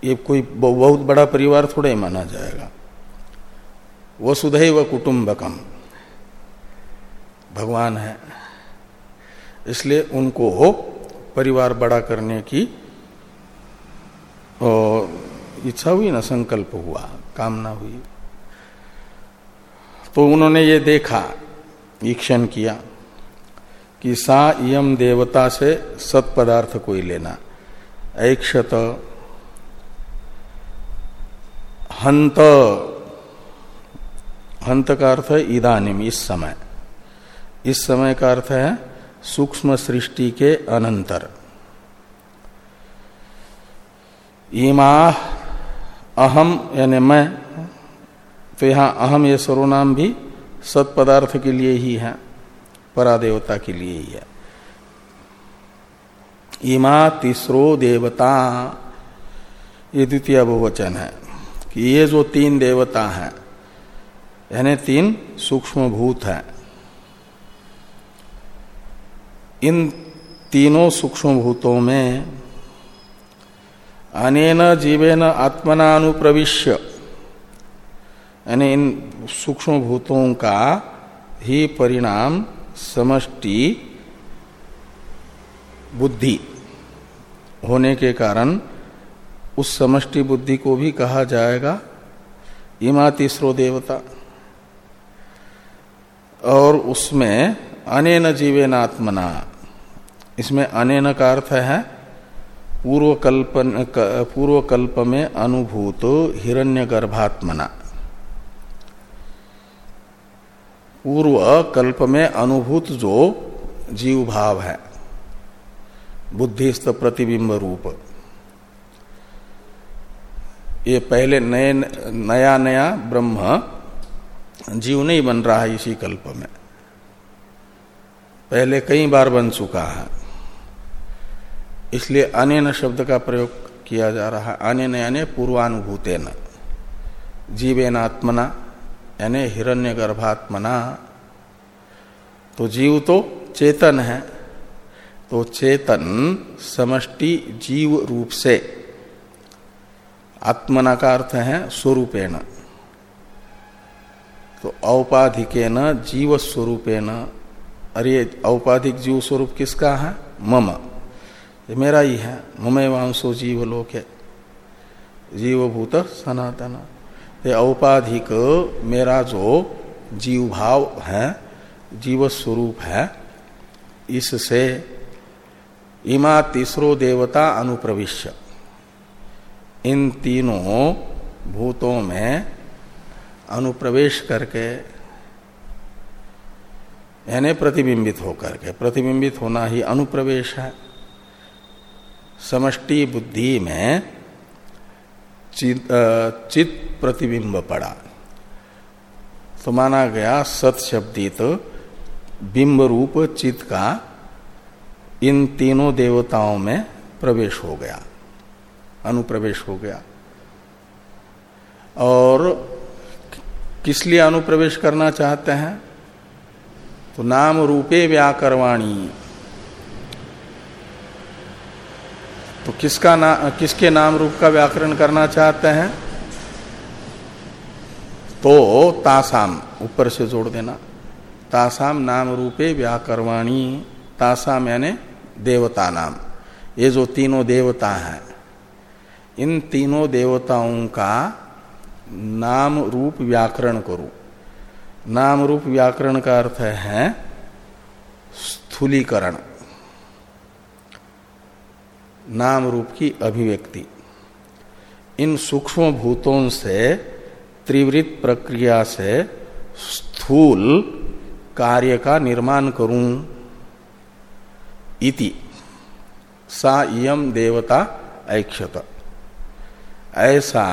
A: ये कोई बहुत बड़ा परिवार थोड़ा ही माना जाएगा। वसुधैव कुटुंबकम। भगवान है। इसलिए उनको हो परिवार बड़ा करने की इच्छा हुई ना, संकल्प हुआ, कामना हुई। तो उन्होंने ये देखा, ईक्षण किया कि सा यम देवता से सत्पदार्थ कोई लेना। ऐक्षत हंत हंत का अर्थ है इदानिम, इस समय। इस समय का अर्थ है सूक्ष्म सृष्टि के अनंतर। इमा, अहम, यानी मैं तो यहाँ अहम ये सर्वनाम भी सत्पदार्थ के लिए ही है, परादेवता के लिए ही है। इमा, तीसरो देवता, ये द्वितीय बहुवचन है। कि ये जो तीन देवता हैं, यानी तीन सूक्ष्म भूत हैं, इन तीनों सूक्ष्म भूतों में अनेन जीवेन आत्मना अनुप्रविश्य यानी इन सूक्ष्म भूतों का ही परिणाम समष्टि बुद्धि होने के कारण उस समष्टि बुद्धि को भी कहा जाएगा इमा तीसरो देवता। और उसमें अनेन जीवेनात्मना, इसमें अनेन का अर्थ है पूर्व कल्पन पूर्व कल्प में अनुभूत हिरण्य गर्भात्मना पूर्व कल्प में अनुभूत जो जीव भाव है बुद्धिस्त प्रतिबिंब रूप। ये पहले नए, नया नया ब्रह्म जीव नहीं बन रहा है इसी कल्प में। पहले कई बार बन चुका है। इसलिए अनेन शब्द का प्रयोग किया जा रहा है। अनेन यानी पूर्वानुभूतेन। जीवेनात्मना यानी हिरण्य गर्भात्मना। तो जीव तो चेतन है। तो चेतन समष्टि जीव रूप से। आत्मना का अर्थ है स्वरूपेण। तो औपाधिकेन जीव स्वरूपेण अरे, औपाधिक जीव स्वरूप किसका है? मम। ये मेरा ही है। ममे वांसो जीव लोक है जीवभूत सनातन। ये औपाधिक मेरा जो जीव भाव है जीव स्वरूप है, इससे इमा तीसरो देवता अनुप्रविश्य। इन तीनों भूतों में अनुप्रवेश करके यानी प्रतिबिंबित होकर के प्रतिबिंबित होना ही अनुप्रवेश है। समष्टि बुद्धि में चित, चित प्रतिबिंब पड़ा। तो माना गया सत शब्दित बिंब रूप चित का इन तीनों देवताओं में प्रवेश हो गया। अनुप्रवेश हो गया। और किस लिए अनुप्रवेश करना चाहते हैं? तो नाम रूपे व्याकरवाणी। तो किसका ना, किसके नाम रूप का व्याकरण करना चाहते हैं? तो तासाम, ऊपर से जोड़ देना। तासाम नाम रूपे व्याकरवाणी। तासाम यानी देवता नाम। ये जो तीनों देवता हैं इन तीनों देवताओं का नाम रूप व्याकरण करूँ। नाम रूप व्याकरण का अर्थ है स्थूलीकरण। नाम रूप की अभिव्यक्ति। इन सूक्ष्म भूतों से, त्रिवृत प्रक्रिया से स्थूल कार्य का निर्माण करूँ इति। सा यम देवता ऐक्षत। ऐसा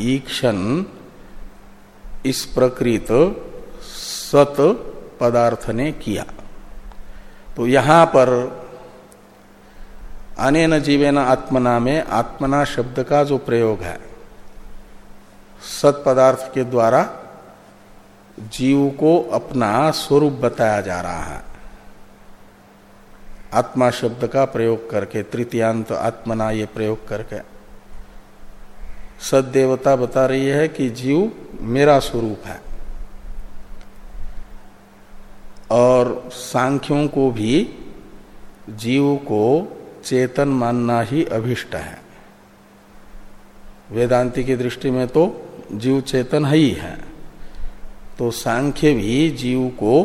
A: ईक्षण इस प्रकृत सत पदार्थ ने किया। तो यहाँ पर अनेन जीवेन आत्मना में आत्मना शब्द का जो प्रयोग है, सत पदार्थ के द्वारा जीव को अपना स्वरूप बताया जा रहा है। आत्मा शब्द का प्रयोग करके, तृतीयांत आत्मना ये प्रयोग करके सददेवता बता रही है कि जीव मेरा स्वरूप है। और सांख्यों को भी जीव को चेतन मानना ही अभिष्ट है। वेदांति की दृष्टि में तो जीव चेतन ही है तो सांख्य भी जीव को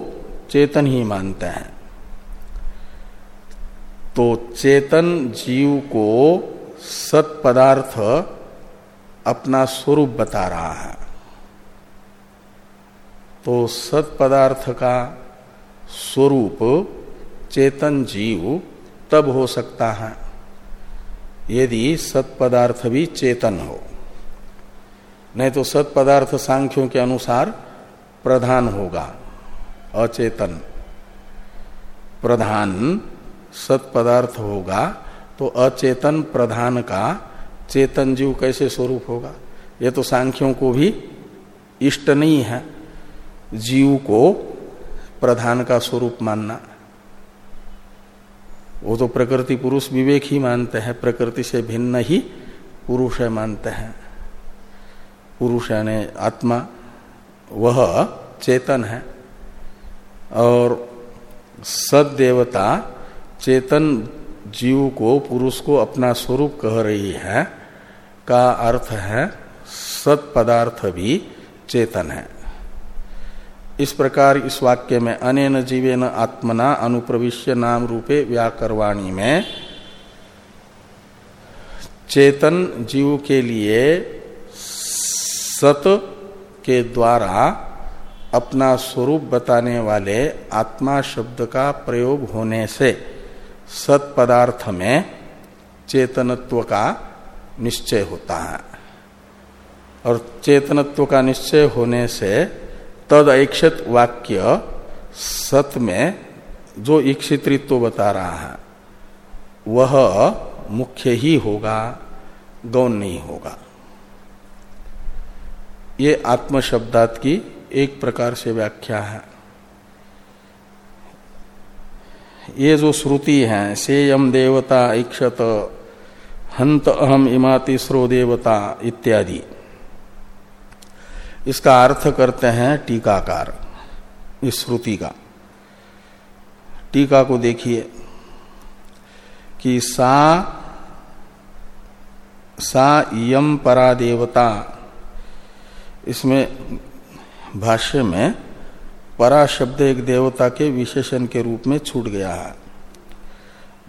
A: चेतन ही मानते हैं। तो चेतन जीव को सत पदार्थ अपना स्वरूप बता रहा है। तो सत पदार्थ का स्वरूप चेतन जीव तब हो सकता है, यदि सत पदार्थ भी चेतन हो। नहीं तो सत पदार्थ सांख्यों के अनुसार प्रधान होगा, अचेतन। प्रधान सत पदार्थ होगा तो अचेतन प्रधान का चेतन जीव कैसे स्वरूप होगा? ये तो सांख्यों को भी इष्ट नहीं है। जीव को प्रधान का स्वरूप मानना। वो तो प्रकृति पुरुष विवेक ही मानते हैं, प्रकृति से भिन्न ही पुरुष है मानते हैं। पुरुष यानी आत्मा, वह चेतन है। और सदेवता चेतन जीव को पुरुष को अपना स्वरूप कह रही है। का अर्थ है, सत पदार्थ भी चेतन है। इस प्रकार इस वाक्य में अनेन जीवेन आत्मना अनुप्रविश्य नाम रूपे व्याकरवाणी में, चेतन जीव के लिए सत के द्वारा अपना स्वरूप बताने वाले आत्मा शब्द का प्रयोग होने से सत पदार्थ में चेतनत्व का निश्चय होता है। और चेतनत्व का निश्चय होने से तद ऐक्षत वाक्य सत में जो ईक्षित्व बता रहा है, वह मुख्य ही होगा गौन नहीं होगा। ये आत्म शब्दात की एक प्रकार से व्याख्या है। ये जो श्रुति है सेयम देवता इक्षत हंत अहम इमाति स्रो देवता इत्यादि। इसका अर्थ करते हैं टीकाकार, इस श्रुति का। टीका को देखिए कि सा सा यम परा देवता इसमें भाष्य में परा शब्द एक देवता के विशेषण के रूप में छूट गया है।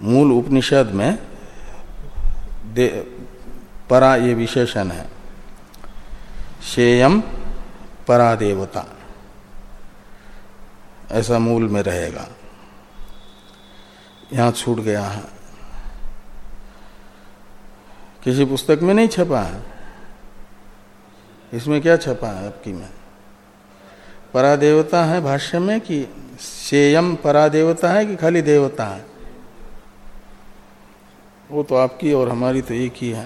A: मूल उपनिषद में परा ये विशेषण है। शेयम परादेवता। ऐसा मूल में रहेगा। यहाँ छूट गया है। किसी पुस्तक में नहीं छपा है। इसमें क्या छपा है आपकी में? परादेवता है भाष्य में कि सेयम परादेवता है कि खाली देवता है? वो तो आपकी और हमारी तो एक ही है।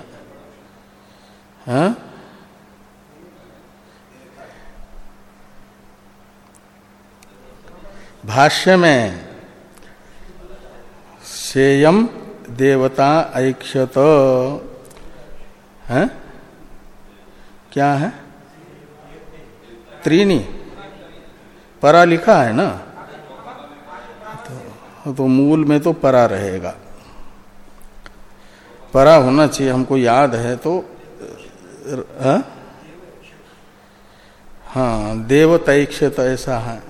A: हा? भाष्य में सेयम देवता ऐक्षत। है? क्या है? त्रीनी परा लिखा है ना? तो, तो मूल में तो परा रहेगा। परा होना चाहिए, हमको याद है तो हा? हाँ देवतैक्षत ऐसा है।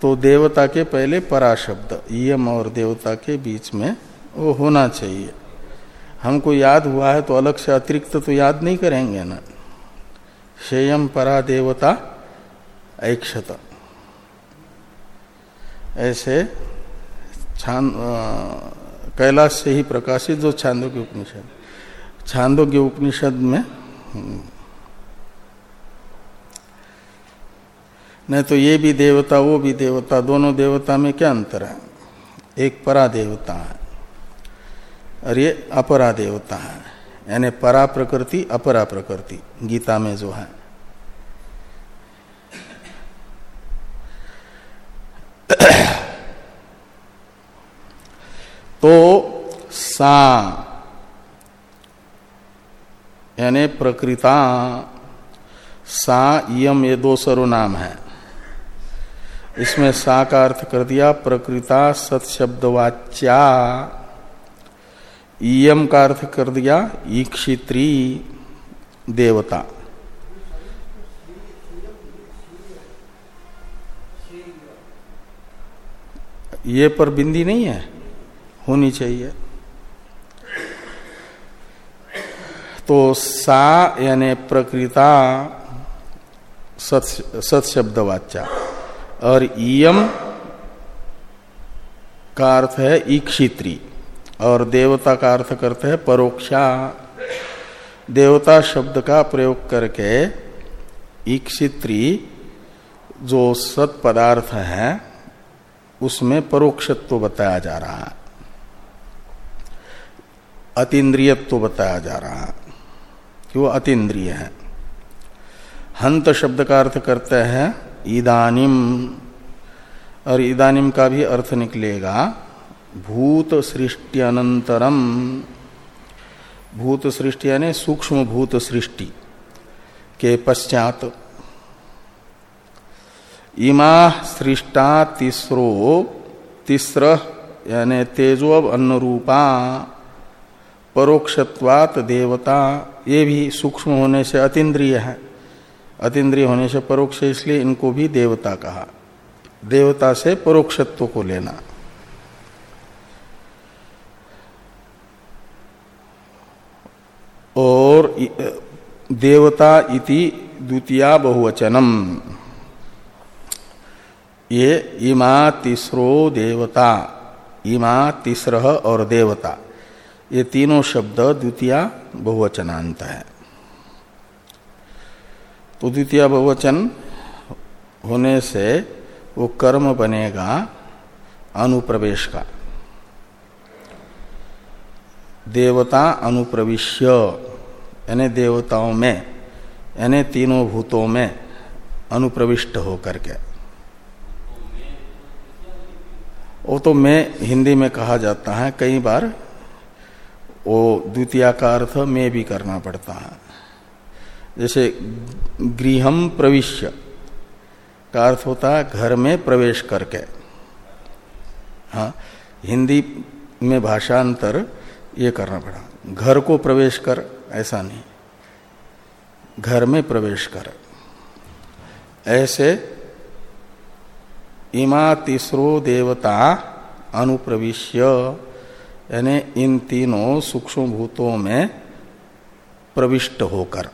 A: तो देवता के पहले परा शब्द यम और देवता के बीच में वो होना चाहिए। हमको याद हुआ है तो अलग से अतिरिक्त तो याद नहीं करेंगे ना। शेयम परा देवता ऐक्षत। ऐसे छान कैलाश से ही प्रकाशित जो छांदो के उपनिषद। छांदो के उपनिषद में हम्म, नहीं तो ये भी देवता वो भी देवता दोनों देवता में क्या अंतर है? एक परा देवता है और ये अपरा देवता है। यानी परा प्रकृति अपरा प्रकृति गीता में जो है। तो सा, यानी प्रकृता, सा यम ये दो सर्वनाम है। इसमें सा का अर्थ कर दिया, प्रकृता सत्शब्दवाच्या यम का अर्थ कर दिया, ईक्षित्री देवता। ये पर बिंदी नहीं है? होनी चाहिए। तो सा यानी प्रकृता सत शब्द वाचा और इम का अर्थ है ईक्षित्री। और देवता का अर्थ करते हैं परोक्षा। देवता शब्द का प्रयोग करके ईक्षित्री जो सत पदार्थ है, उसमें परोक्षत्व बताया जा रहा है। अतीन्द्रियत्व बताया जा रहा है। कि वो अतीन्द्रिय है? हंत शब्द का अर्थ करते हैं, इदानिम। और इदानिम का भी अर्थ निकलेगा, भूत सृष्टि अनंतरम। भूत सृष्टि यानी सूक्ष्म भूत सृष्टि के पश्चात। इमा सृष्टा तीसरो, तीसर यानी तेजो अन्न रूपा परोक्षत्वात देवता, ये भी सूक्ष्म होने से अतीन्द्रिय है। अतीन्द्रिय होने से परोक्ष इसलिए इनको भी देवता कहा। देवता से परोक्षत्व को लेना। और देवता इति द्वितीया बहुवचनम। ये इमा तीसरो देवता इमा तीसर और देवता। ये तीनों शब्द द्वितीय बहुवचनांत है। तो द्वितीय बहुवचन होने से वो कर्म बनेगा, अनुप्रवेश का। देवता अनुप्रविश्य, यानी देवताओं में, यानी तीनों भूतों में अनुप्रविष्ट होकर के। वो तो मैं, हिंदी में कहा जाता है, कई बार वो द्वितीय का अर्थ में भी करना पड़ता है। जैसे गृहम प्रविश्य, का अर्थ होता है घर में प्रवेश करके। हाँ हिंदी में भाषांतर ये करना पड़ा। घर को प्रवेश कर, ऐसा नहीं। घर में प्रवेश कर। ऐसे इमा तीसरो देवता अनुप्रविश्य। यानी इन तीनों सूक्ष्म भूतों में प्रविष्ट होकर।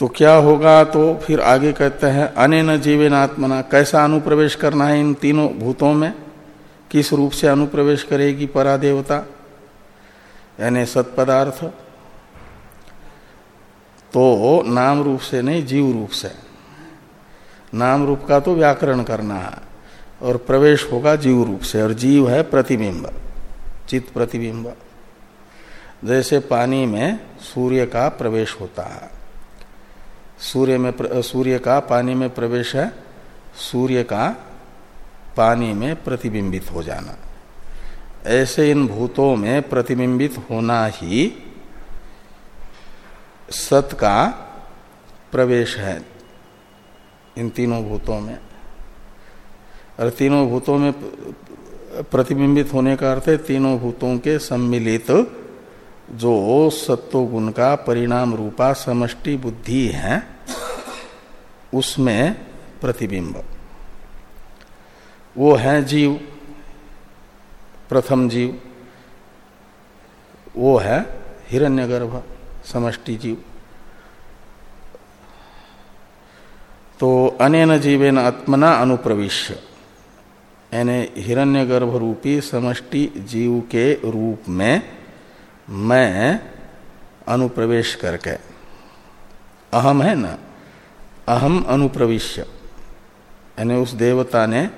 A: तो क्या होगा? तो फिर आगे कहते हैं, अने न जीवन आत्मना कैसा अनुप्रवेश करना है इन तीनों भूतों में? किस रूप से अनुप्रवेश करेगी परा देवता यानी सत्पदार्थ। तो नाम रूप से नहीं जीव रूप से। नाम रूप का तो व्याकरण करना है और प्रवेश होगा जीव रूप से और जीव है प्रतिबिंब चित्त प्रतिबिंब। जैसे पानी में सूर्य का प्रवेश होता है। सूर्य में प्र, सूर्य का पानी में प्रवेश है सूर्य का पानी में प्रतिबिंबित हो जाना। ऐसे इन भूतों में प्रतिबिंबित होना ही सत का प्रवेश है इन तीनों भूतों में। और तीनों भूतों में प्रतिबिंबित होने का अर्थ है तीनों भूतों के सम्मिलित जो सत्व गुण का परिणाम रूपा समष्टि बुद्धि है, उसमें प्रतिबिंब। वो है जीव, प्रथम जीव, वो है हिरण्यगर्भ। समष्टि जीव। तो अनेन जीवेन आत्मना अनुप्रविश्य। यानी हिरण्यगर्भ रूपी समष्टि जीव के रूप में मैं अनुप्रवेश करके। अहम है ना? अहम अनुप्रविश्य। यानी उस देवता ने,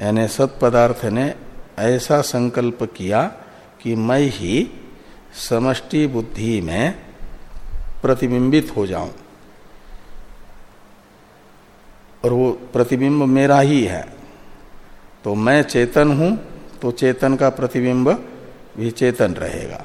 A: यानी सत्पदार्थ ने ऐसा संकल्प किया कि मैं ही समष्टि बुद्धि में प्रतिबिंबित हो जाऊँ। और वो प्रतिबिंब मेरा ही है। तो मैं चेतन हूँ तो चेतन का प्रतिबिंब भी चेतन रहेगा।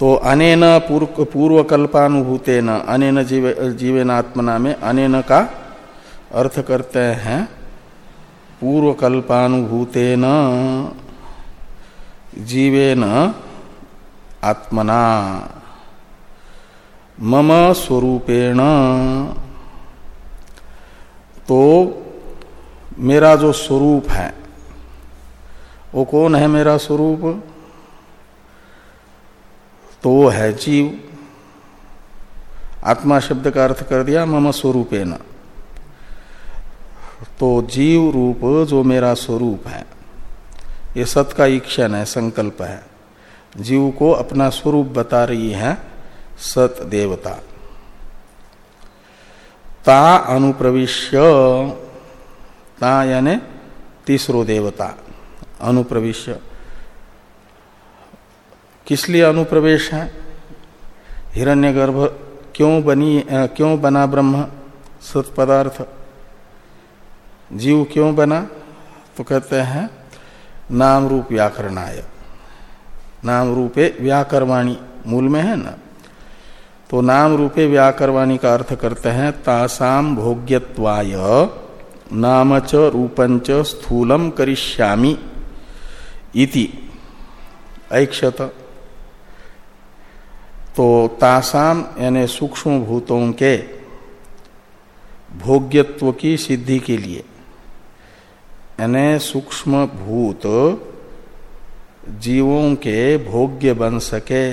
A: तो अनेन पूर्व पूर्वकल्पानुभूतेन, अनेन जीवे, जीवेनात्मना में अनेन का अर्थ करते हैं। पूर्वकल्पानुभूतेन, जीवेन आत्मना। मम स्वरूपेण। तो मेरा जो स्वरूप है, वो कौन है मेरा स्वरूप? तो वो है जीव। आत्मा शब्द का अर्थ कर दिया, मम स्वरूपे न तो जीव रूप जो मेरा स्वरूप है, ये सत का ईक्षण है, संकल्प है। जीव को अपना स्वरूप बता रही है सत देवता। ता अनुप्रविश्य, ता यानी तीसरो देवता, अनुप्रविश्य। किस लिए अनुप्रवेश है? हिरण्यगर्भ क्यों बनी, क्यों बना ब्रह्म? सत्पदार्थ जीव क्यों बना? तो कहते हैं, नाम रूप व्याकरणाय। नाम रूपे व्याकरवाणी मूल में है ना? तो नाम रूपे व्याकरवाणी का अर्थ करते हैं तासाम भोग्यवाय नाम च रूपंच स्थूलम करिष्यामी इति। ऐक्षत। तो तासाम यानी सूक्ष्म भूतों के भोग्यत्व की सिद्धि के लिए। यानी सूक्ष्म भूत जीवों के भोग्य बन सके।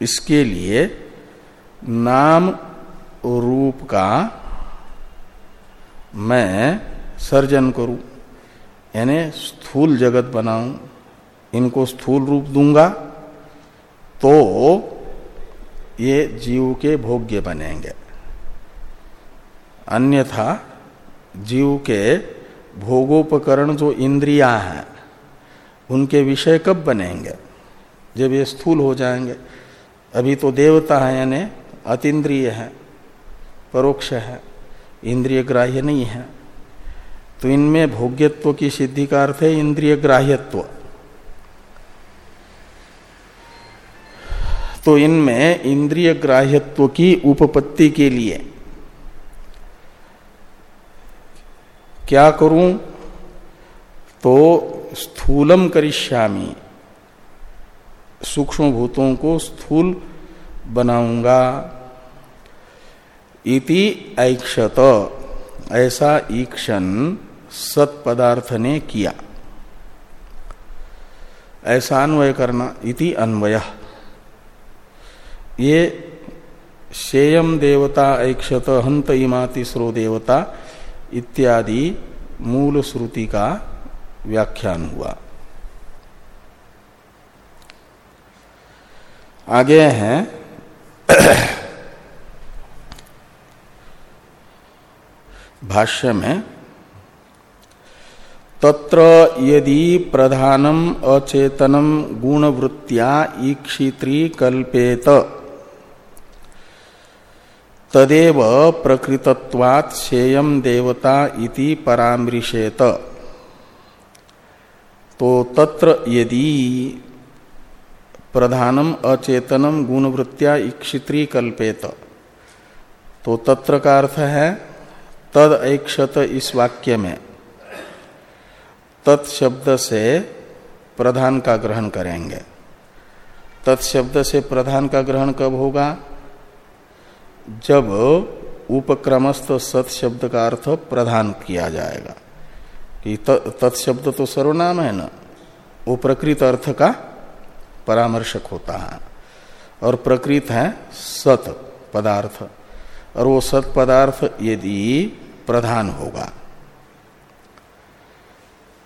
A: इसके लिए नाम रूप का मैं सर्जन करूँ, यानी स्थूल जगत बनाऊँ। इनको स्थूल रूप दूँगा तो ये जीव के भोग्य बनेंगे। अन्यथा जीव के भोगोपकरण जो इंद्रिया हैं, उनके विषय कब बनेंगे? जब ये स्थूल हो जाएँगे। अभी तो देवता है, यानी अतिद्रिय है, परोक्ष है इंद्रिय ग्राह्य नहीं है। तो इनमें भोग्यत्व की सिद्धि का अर्थ है इंद्रिय ग्राह्यत्व तो इनमें इंद्रिय ग्राह्यत्व की उपपत्ति के लिए क्या करूँ? तो स्थूलम करिष्यामी। सूक्ष्म भूतों को स्थूल बनाऊँगा। इति ऐक्षत। ऐसा ईक्षण सत्पदार्थ ने किया। ऐसा अन्वय करना, इति अन्वय। ये शेयम देवता ऐक्षत, हंत इमा तीसरो देवता इत्यादि मूल श्रुति का व्याख्यान हुआ। आगे हैं। भाष्य में, तत्र यदि प्रधानम अचेतनम गुणवृत्तिया ईक्षित्री कल्पेत। तदेव प्रकृतत्वात् शेयम देवता इति परामृशेत। तो तत्र यदि प्रधानम, अचेतनम, गुणवृत्तिया इक्षित्री कल्पेत तो तत्र का अर्थ है, तद ऐक्षत इस वाक्य में तत्शब्द से प्रधान का ग्रहण करेंगे। तत्शब्द से प्रधान का ग्रहण कब होगा? जब उपक्रमस्थ सत शब्द का अर्थ प्रधान किया जाएगा। कि तत्शब्द तो सर्वनाम है ना? वो प्रकृत अर्थ का परामर्शक होता है। और प्रकृत है सत पदार्थ। और वो सत पदार्थ यदि प्रधान होगा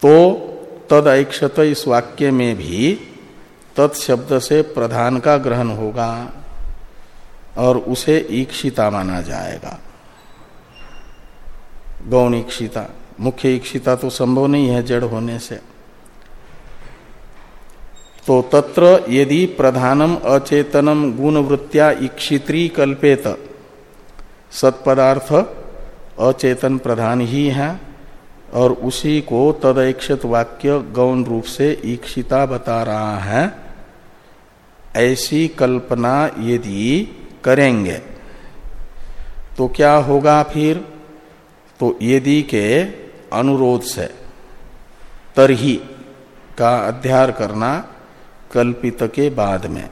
A: तो तद ऐक्षत इस वाक्य में भी तत्शब्द से प्रधान का ग्रहण होगा। और उसे ईक्षिता माना जाएगा। गौण ईक्षिता, मुख्य ईक्षिता तो संभव नहीं है जड़ होने से। तो तत्र यदि प्रधानम अचेतनम गुणवृत्तिया ईक्षित्री कल्पेत, सत्पदार्थ अचेतन प्रधान ही है और उसी को तदैक्षत वाक्य गौण रूप से ईक्षिता बता रहा है। ऐसी कल्पना यदि करेंगे। तो क्या होगा फिर? तो यदि के अनुरोध से। तरही का अध्यार करना कल्पित के बाद में।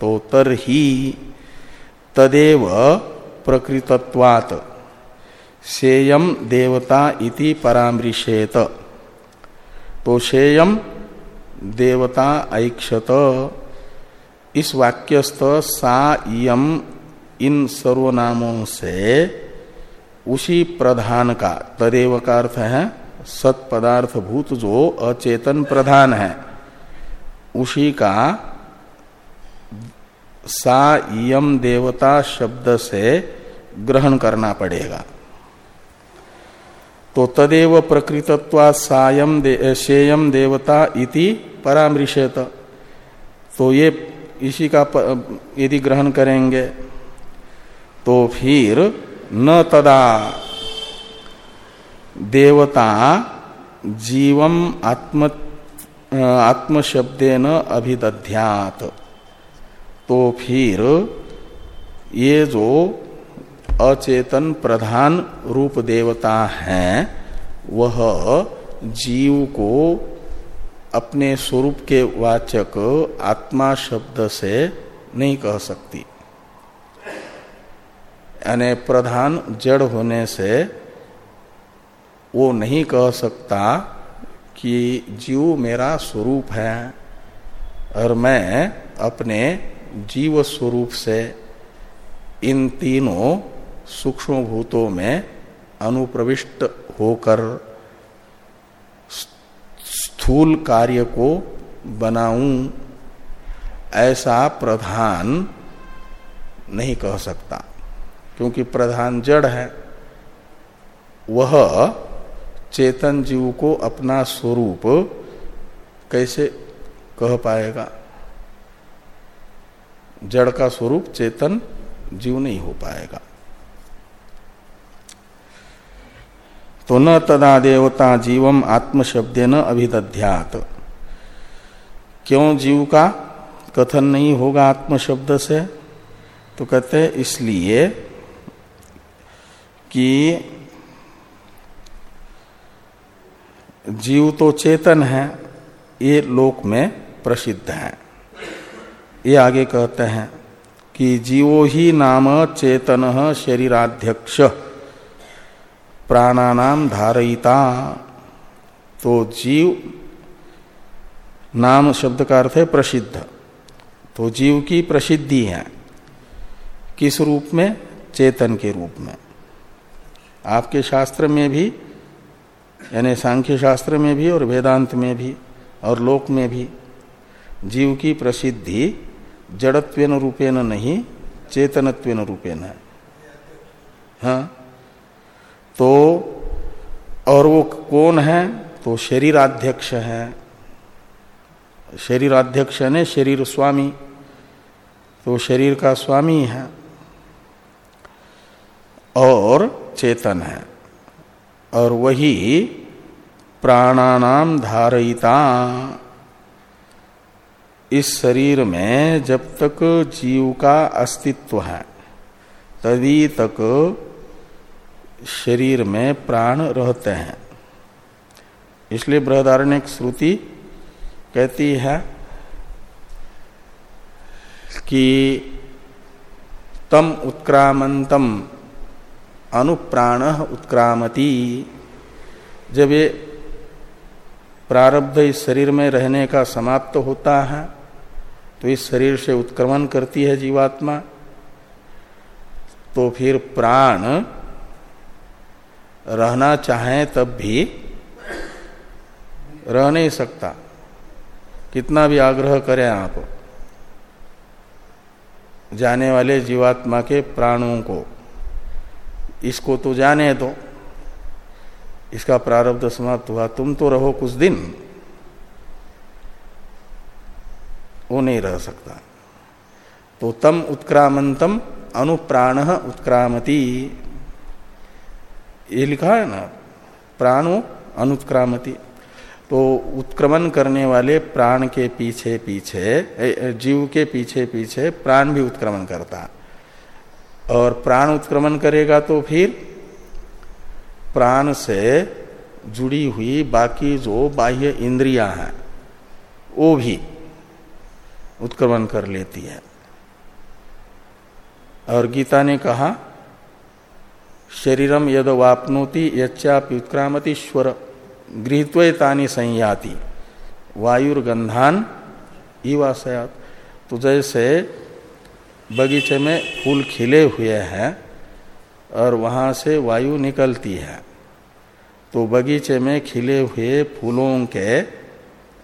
A: तो तरही तदेव प्रकृतत्वात शेयम देवता इति परामृशेत। तो शेयम देवता ऐक्षत इस वाक्यस्थ सा यम इन सर्वनामों से उसी प्रधान का तदेव का अर्थ है सत पदार्थ भूत जो अचेतन प्रधान है। उसी का सा यम देवता शब्द से ग्रहण करना पड़ेगा। तो तदेव प्रकृतत्वा सायम दे, शेयम देवता इति परामृशेत। तो ये इसी का यदि ग्रहण करेंगे तो फिर न तदा देवता जीवम आत्म आत्मशब्देन अभिदध्यात। तो फिर ये जो अचेतन प्रधान रूप देवता है, वह जीव को अपने स्वरूप के वाचक आत्मा शब्द से नहीं कह सकती। यानी प्रधान जड़ होने से वो नहीं कह सकता कि जीव मेरा स्वरूप है और मैं अपने जीव स्वरूप से इन तीनों सूक्ष्म भूतों में अनुप्रविष्ट होकर स्थूल कार्य को बनाऊँ, ऐसा प्रधान नहीं कह सकता, क्योंकि प्रधान जड़ है। वह चेतन जीव को अपना स्वरूप कैसे कह पाएगा? जड़ का स्वरूप चेतन जीव नहीं हो पाएगा। तो न तदा देवता जीवम आत्मशब्दे न अभिदध्यात। क्यों जीव का कथन नहीं होगा आत्म शब्द से? तो कहते इसलिए कि जीव तो चेतन है, ये लोक में प्रसिद्ध है। ये आगे कहते हैं कि जीवो ही नाम चेतन शरीराध्यक्ष। प्राणानाम धारयिता। तो जीव नाम शब्द का अर्थ है प्रसिद्ध। तो जीव की प्रसिद्धि है। किस रूप में? चेतन के रूप में। आपके शास्त्र में भी, यानी सांख्य शास्त्र में भी और वेदांत में भी और लोक में भी जीव की प्रसिद्धि जड़त्वेन रूपेण नहीं, चेतनत्वेन रूपेण है। हाँ? तो और वो कौन है? तो शरीराध्यक्ष है। शरीराध्यक्ष ने शरीर स्वामी। तो शरीर का स्वामी है। और चेतन है। और वही प्राणानाम धारयिता। इस शरीर में जब तक जीव का अस्तित्व है, तभी तक शरीर में प्राण रहते हैं। इसलिए बृहदारण्य श्रुति कहती है कि तम उत्क्रामंतम अनुप्राण उत्क्रामती। जब ये प्रारब्ध इस शरीर में रहने का समाप्त होता है तो इस शरीर से उत्क्रमण करती है जीवात्मा। तो फिर प्राण रहना चाहे तब भी रह नहीं सकता। कितना भी आग्रह करें आप। जाने वाले जीवात्मा के प्राणों को। इसको तो जाने दो। इसका प्रारब्ध समाप्त हुआ। तुम तो रहो कुछ दिन। वो नहीं रह सकता। तो तम उत्क्रामंतम अनुप्राण उत्क्रामती। ये लिखा है ना, प्राणो अनुत्क्रामती। तो उत्क्रमण करने वाले प्राण के पीछे पीछे जीव के पीछे पीछे प्राण भी उत्क्रमण करता और प्राण उत्क्रमण करेगा तो फिर प्राण से जुड़ी हुई बाकी जो बाह्य इंद्रियाँ हैं, वो भी उत्क्रमण कर लेती है। और गीता ने कहा शरीरम यद वापनोति यच्चापि उत्क्रामतीश्वर गृहत्वतानी संयाति। वायुर्गंधान ईवासयात। तो जैसे बगीचे में फूल खिले हुए हैं और वहाँ से वायु निकलती है तो बगीचे में खिले हुए फूलों के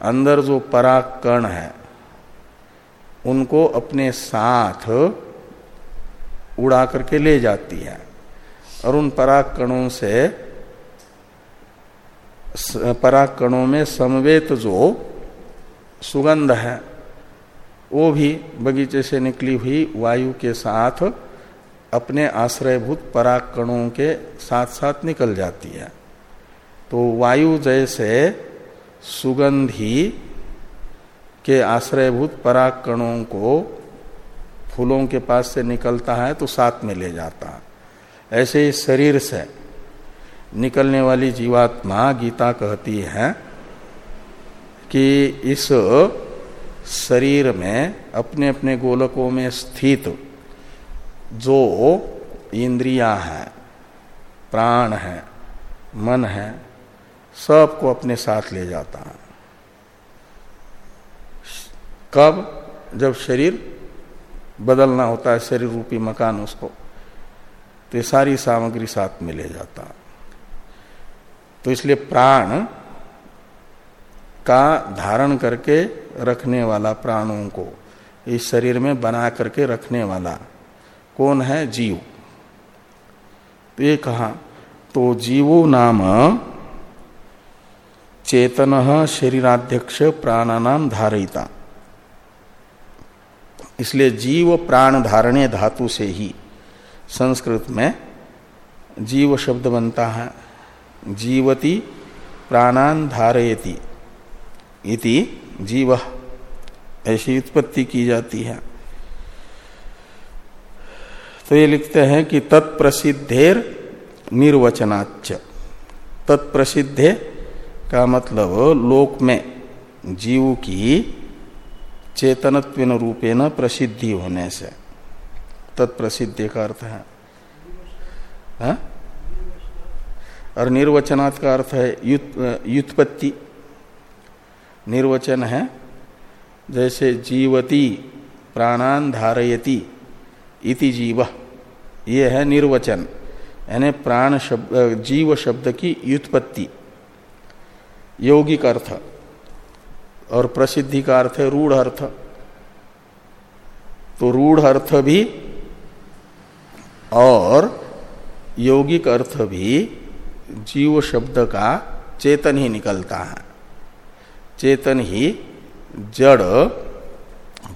A: अंदर जो पराग कण है, उनको अपने साथ उड़ा करके ले जाती है। और उन पराग कणों से पराग कणों में समवेत जो सुगंध है, वो भी बगीचे से निकली हुई वायु के साथ अपने आश्रयभूत पराग कणों के साथ साथ निकल जाती है। तो वायु जैसे सुगंधी के आश्रयभूत पराग कणों को फूलों के पास से निकलता है तो साथ में ले जाता है। ऐसे ही शरीर से निकलने वाली जीवात्मा गीता कहती है कि इस शरीर में अपने अपने गोलकों में स्थित जो इंद्रिया है, प्राण है, मन है, सबको अपने साथ ले जाता है। कब? जब शरीर बदलना होता है, शरीर रूपी मकान उसको तो सारी सामग्री साथ में ले जाता। तो इसलिए प्राण का धारण करके रखने वाला प्राणों को, इस शरीर में बना करके रखने वाला कौन है? जीव। तो ये कहा तो जीवो नाम चेतन शरीराध्यक्ष प्राणानाम धारिता इसलिए जीव प्राण धारणे धातु से ही संस्कृत में जीव शब्द बनता है। जीवती प्राणान धारयती इति जीव। ऐसी उत्पत्ति की जाती है। तो ये लिखते हैं कि तत्प्रसिद्धेर निर्वचनाच तत्प्रसिद्धे का मतलब लोक में जीव की चेतनत्व रूपेण प्रसिद्धि होने से। तत्प्रसिद्ध का अर्थ है। हा? और निर्वचनात् का अर्थ है युत्पत्ति। निर्वचन है, जैसे जीवती प्राणान धारयति इति जीव। ये है निर्वचन, यानी प्राण शब्द, जीव शब्द की युत्पत्ति। यौगिक अर्थ और प्रसिद्धि का अर्थ है रूढ़ अर्थ। तो रूढ़ अर्थ भी और यौगिक अर्थ भी जीव शब्द का चेतन ही निकलता है। चेतन ही जड़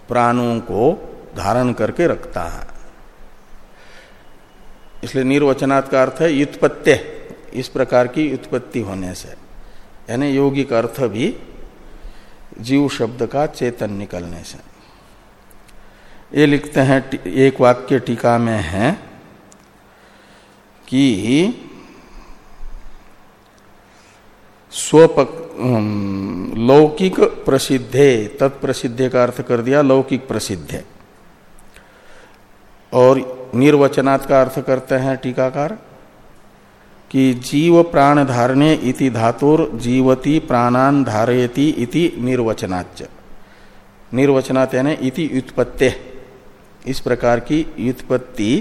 A: प्राणों को धारण करके रखता है। इसलिए निर्वचनात् अर्थ है युत्पत्ति इस प्रकार की उत्पत्ति होने से। यानी यौगिक अर्थ भी जीव शब्द का चेतन निकलने से। ये लिखते हैं एक वाक्य टीका में है कि स्वपक लौकिक प्रसिद्धे, तत्प्रसिद्धे का अर्थ कर दिया, लौकिक प्रसिद्धे। और निर्वचनात् का अर्थ करते हैं टीकाकार कि जीव प्राण धारणे इति धातुर जीवती प्राणान धारयति इति निर्वचनाच निर्वचनात् इति व्युत्पत्ति। इस प्रकार की व्युत्पत्ति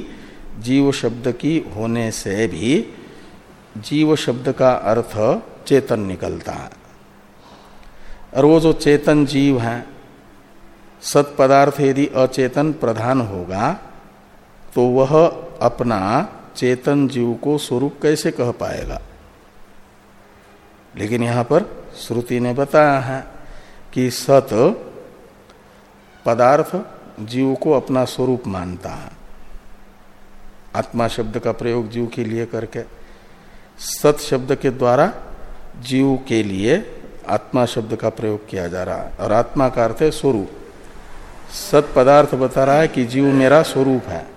A: जीव शब्द की होने से भी जीव शब्द का अर्थ चेतन निकलता है। और वो जो चेतन जीव है सत पदार्थ यदि अचेतन प्रधान होगा तो वह अपना चेतन जीव को स्वरूप कैसे कह पाएगा? लेकिन यहाँ पर श्रुति ने बताया है कि सत पदार्थ जीव को अपना स्वरूप मानता है। आत्मा शब्द का प्रयोग जीव के लिए करके, सत शब्द के द्वारा जीव के लिए आत्मा शब्द का प्रयोग किया जा रहा है। और आत्मा का अर्थ है स्वरूप। सत पदार्थ बता रहा है कि जीव मेरा स्वरूप है।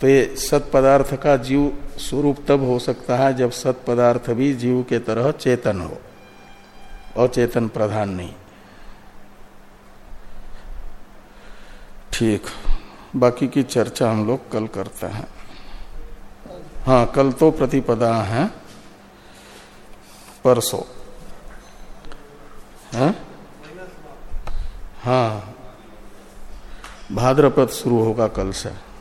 A: तो ये सत पदार्थ का जीव स्वरूप तब हो सकता है जब सत पदार्थ भी जीव के तरह चेतन हो और चेतन प्रधान नहीं। ठीक। बाकी की चर्चा हम लोग कल करते हैं। हाँ कल तो प्रतिपदा है, परसों। है? हाँ। भाद्रपद शुरू होगा कल से।